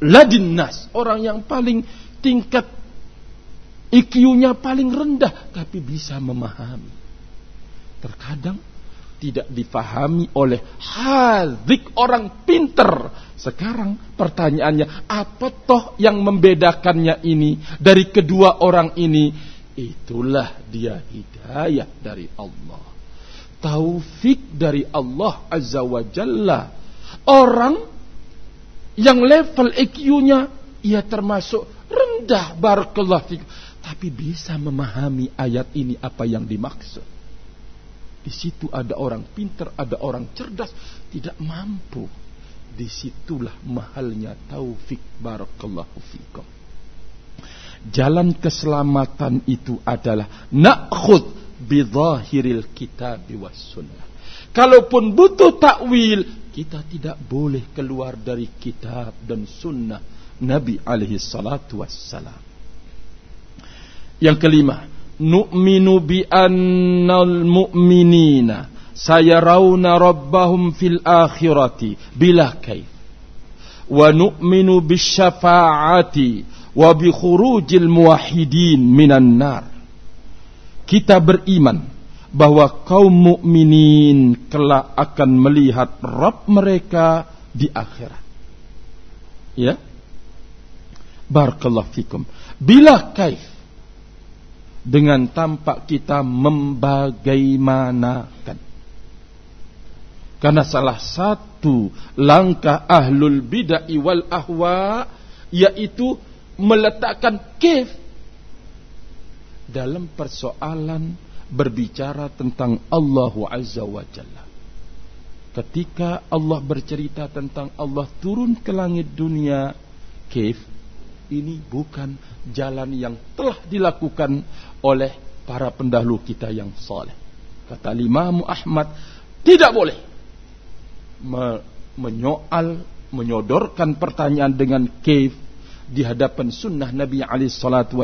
ladinnas, orang yang paling tingkat IQ-nya paling rendah tapi bisa memahami. Terkadang tidak difahami oleh hadik orang pinter. Sekarang pertanyaannya, apa toh yang membedakannya ini dari kedua orang ini? Itulah dia hidayah dari Allah. Taufik dari Allah Azza wa Jalla. Orang yang level IQ-nya ia termasuk rendah barakallahu fik. Tapi bisa memahami ayat ini apa yang dimaksud. Di situ ada orang pintar, ada orang cerdas, tidak mampu. Di situlah mahalnya taufik barakallahu fikum jalan keselamatan itu adalah nakhud bidhahiril kitab was sunnah. Kalaupun butuh takwil, kita tidak boleh keluar dari kitab dan sunnah Nabi alaihi salatu wassalam. Yang kelima, nu'minu bi annal mu'minina sayarawna rabbahum fil akhirati bila kaif. Wa nu'minu bisyafa'ati wa bi khurujil muwahhidin minan nar. Kita beriman bahwa kaum mukminin kelak akan melihat Rabb mereka di akhirat. Ya. Barakallahu fikum. Bila kaif dengan tampak kita membagaimanakan. Karena salah satu langkah ahlul bid'ah wal ahwa yaitu meletakkan kif dalam persoalan berbicara tentang Allah Azza wa Jalla. Ketika Allah bercerita tentang Allah turun ke langit dunia, kif ini bukan jalan yang telah dilakukan oleh para pendahulu kita yang soleh. Kata Imam Ahmad, tidak boleh menyoal, menyodorkan pertanyaan dengan kif di hadapan sunnah Nabi alaihi salatu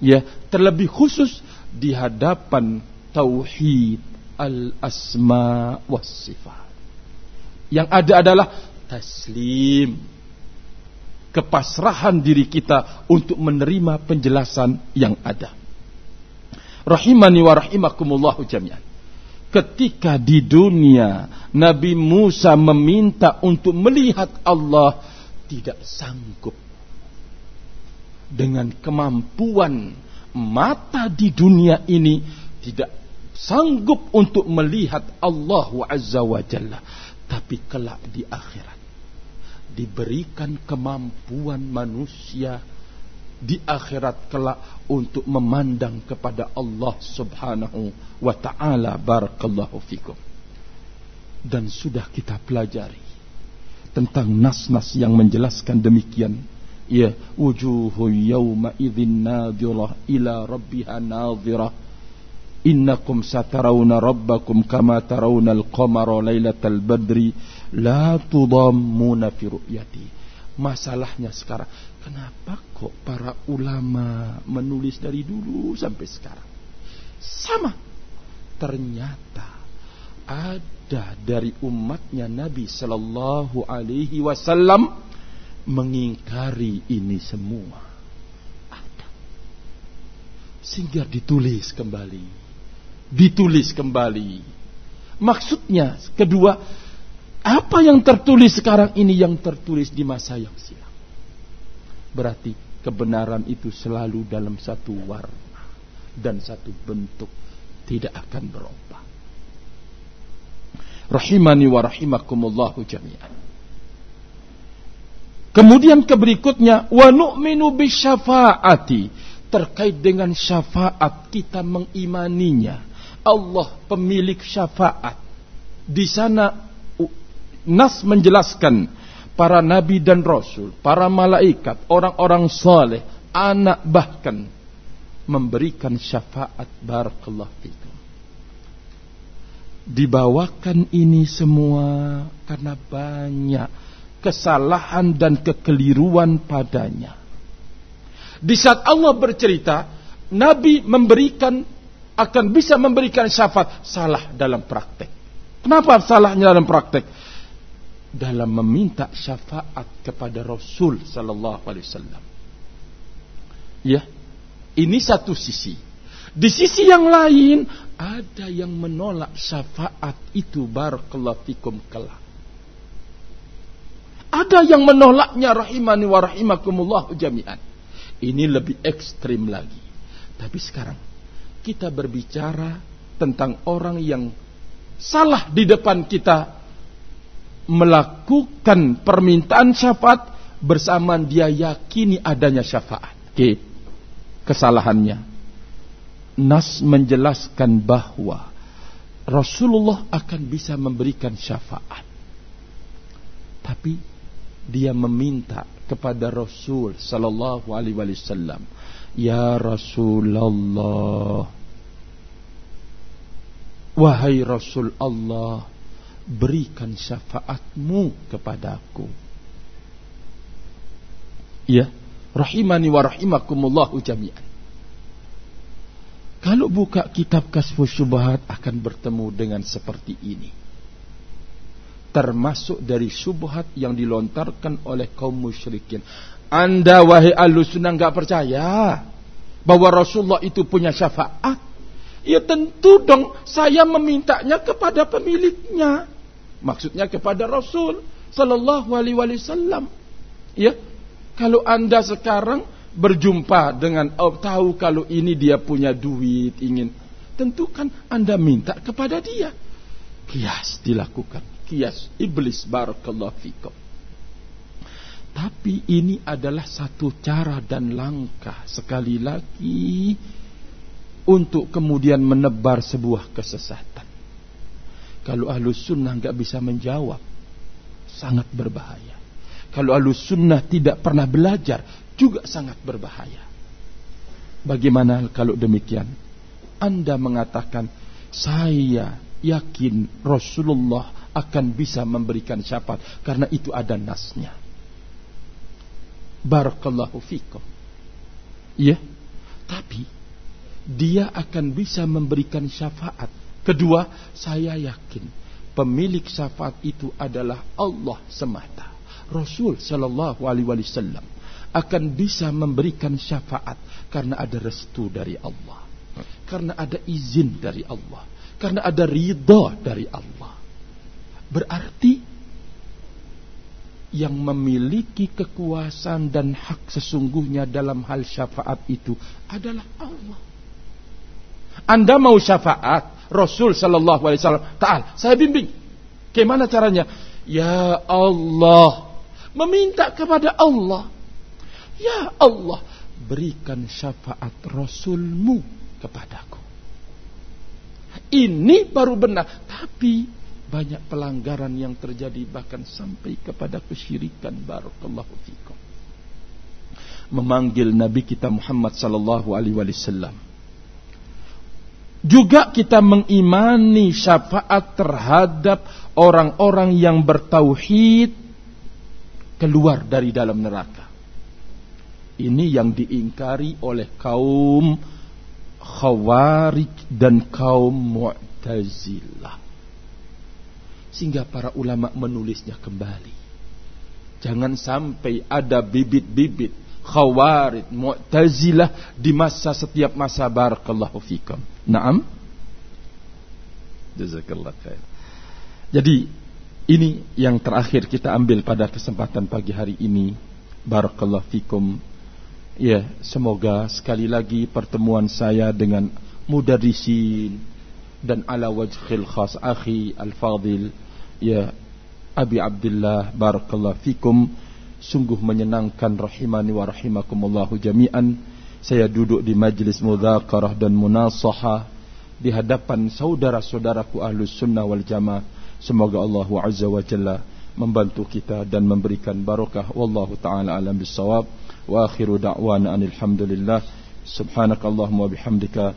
Ya, terlebih khusus di hadapan tauhid al-asma was sifat. Yang ada adalah taslim. Kepasrahan diri kita untuk menerima penjelasan yang ada. Rahimani wa rahimakumullahu jami'an. Ketika di dunia Nabi Musa meminta untuk melihat Allah tidak sanggup dengan kemampuan mata di dunia ini tidak sanggup untuk melihat Allah Azza wa Jalla tapi kelak di akhirat diberikan kemampuan manusia di akhirat kelak untuk memandang kepada Allah Subhanahu wa taala. Barakallahu fikum. Dan sudah kita pelajari tentang nas-nas yang menjelaskan demikian ya wujuhu yawma idzin nadhirah ila rabbiha nadhirah. Innakum satarawna rabbakum kama tarawna al-qamara lailatal badri. La tudammuna fi ru'yati. Masalahnya sekarang kenapa kok para ulama menulis dari dulu sampai sekarang? Sama. Ternyata ada dari umatnya Nabi sallallahu alaihi wasallam mengingkari ini semua sehingga ditulis kembali ditulis kembali. Maksudnya kedua, apa yang tertulis sekarang ini yang tertulis di masa yang silam. Berarti kebenaran itu selalu dalam satu warna dan satu bentuk tidak akan berubah. Rahimani wa rahimakumullahu jami'an. Kemudian keberikutnya wa nu'minu bisyafaati terkait dengan syafaat kita mengimaninya Allah pemilik syafaat. Di sana Nas menjelaskan para nabi dan rasul, para malaikat, orang-orang saleh, anak bahkan memberikan syafaat barakallahu fikum. Dibawakan ini semua karena banyak kesalahan dan kekeliruan padanya. Di saat Allah bercerita, Nabi memberikan akan bisa memberikan syafaat salah dalam praktek. Kenapa salahnya dalam praktek? Dalam meminta syafaat kepada Rasul sallallahu alaihi wasallam. Ya. Ini satu sisi. Di sisi yang lain ada yang menolak syafaat itu barakallahu fikum kelak. Ada yang menolaknya rahimani wa rahimakumullah jami'an. Ini lebih ekstrim lagi. Tapi sekarang kita berbicara tentang orang yang salah di depan kita melakukan permintaan syafaat bersamaan dia yakini adanya syafaat. Oke. Kesalahannya. Nas menjelaskan bahwa Rasulullah akan bisa memberikan syafaat. Tapi dia meminta kepada Rasul sallallahu alaihi wasallam Ya Rasulullah Wahai Rasul Allah Berikan syafaatmu kepadaku. Ya Rahimani wa rahimakumullahu jami'an. Kalau buka kitab Kasfu Syubahat Akan bertemu dengan seperti ini Termasuk dari syubhat yang dilontarkan oleh kaum musyrikin anda wahai sunnah nggak percaya bahwa Rasulullah itu punya syafaat? Ya tentu dong saya memintanya kepada pemiliknya. Maksudnya kepada Rasul sallallahu alaihi wasallam. Ya. Kalau Anda sekarang berjumpa dengan oh, tahu kalau ini dia punya duit ingin tentu kan Anda minta kepada dia. Kias dilakukan. Kias iblis barakallahu fikum. Tapi ini adalah satu cara dan langkah sekali lagi untuk kemudian menebar sebuah kesesatan. Kalau ahlu sunnah nggak bisa menjawab, sangat berbahaya. Kalau ahlu sunnah tidak pernah belajar, juga sangat berbahaya. Bagaimana kalau demikian? Anda mengatakan, saya yakin Rasulullah akan bisa memberikan syafaat karena itu ada nasnya. Barakallahu fikum. Ya. Tapi dia akan bisa memberikan syafaat. Kedua, saya yakin pemilik syafaat itu adalah Allah semata. Rasul Shallallahu Alaihi Wasallam akan bisa memberikan syafaat karena ada restu dari Allah, karena ada izin dari Allah, karena ada ridha dari Allah. Berarti yang memiliki kekuasaan dan hak sesungguhnya dalam hal syafaat itu adalah Allah. Anda mau syafaat, Rasul Shallallahu Alaihi Wasallam, taal, saya bimbing. Bagaimana caranya? Ya Allah, meminta kepada Allah. Ya Allah, berikan syafaat Rasulmu kepadaku. Ini baru benar, tapi banyak pelanggaran yang terjadi bahkan sampai kepada kesyirikan barakallahu fikum. Memanggil Nabi kita Muhammad sallallahu alaihi wasallam. Juga kita mengimani syafaat terhadap orang-orang yang bertauhid keluar dari dalam neraka. Ini yang diingkari oleh kaum Khawarij dan kaum Mu'tazilah. Sehingga para ulama menulisnya kembali. Jangan sampai ada bibit-bibit Khawarij, Mu'tazilah di masa setiap masa barakallahu fikum. Naam? Jazakallah khair. Jadi ini yang terakhir kita ambil pada kesempatan pagi hari ini. Barakallahu fikum. Ya, semoga sekali lagi pertemuan saya dengan mudarrisin dan ala wajhil khas akhi al-fadil ya Abi Abdullah barakallahu fikum sungguh menyenangkan rahimani wa rahimakumullahu jami'an saya duduk di majlis mudzakarah dan munasahah di hadapan saudara-saudaraku ahlus sunnah wal jamaah Semoga Allah Azza wa Jalla membantu kita dan memberikan barakah. Wallahu taala alam bisawab. Wa akhiru da'wana alhamdulillah. Subhanakallahumma wa bihamdika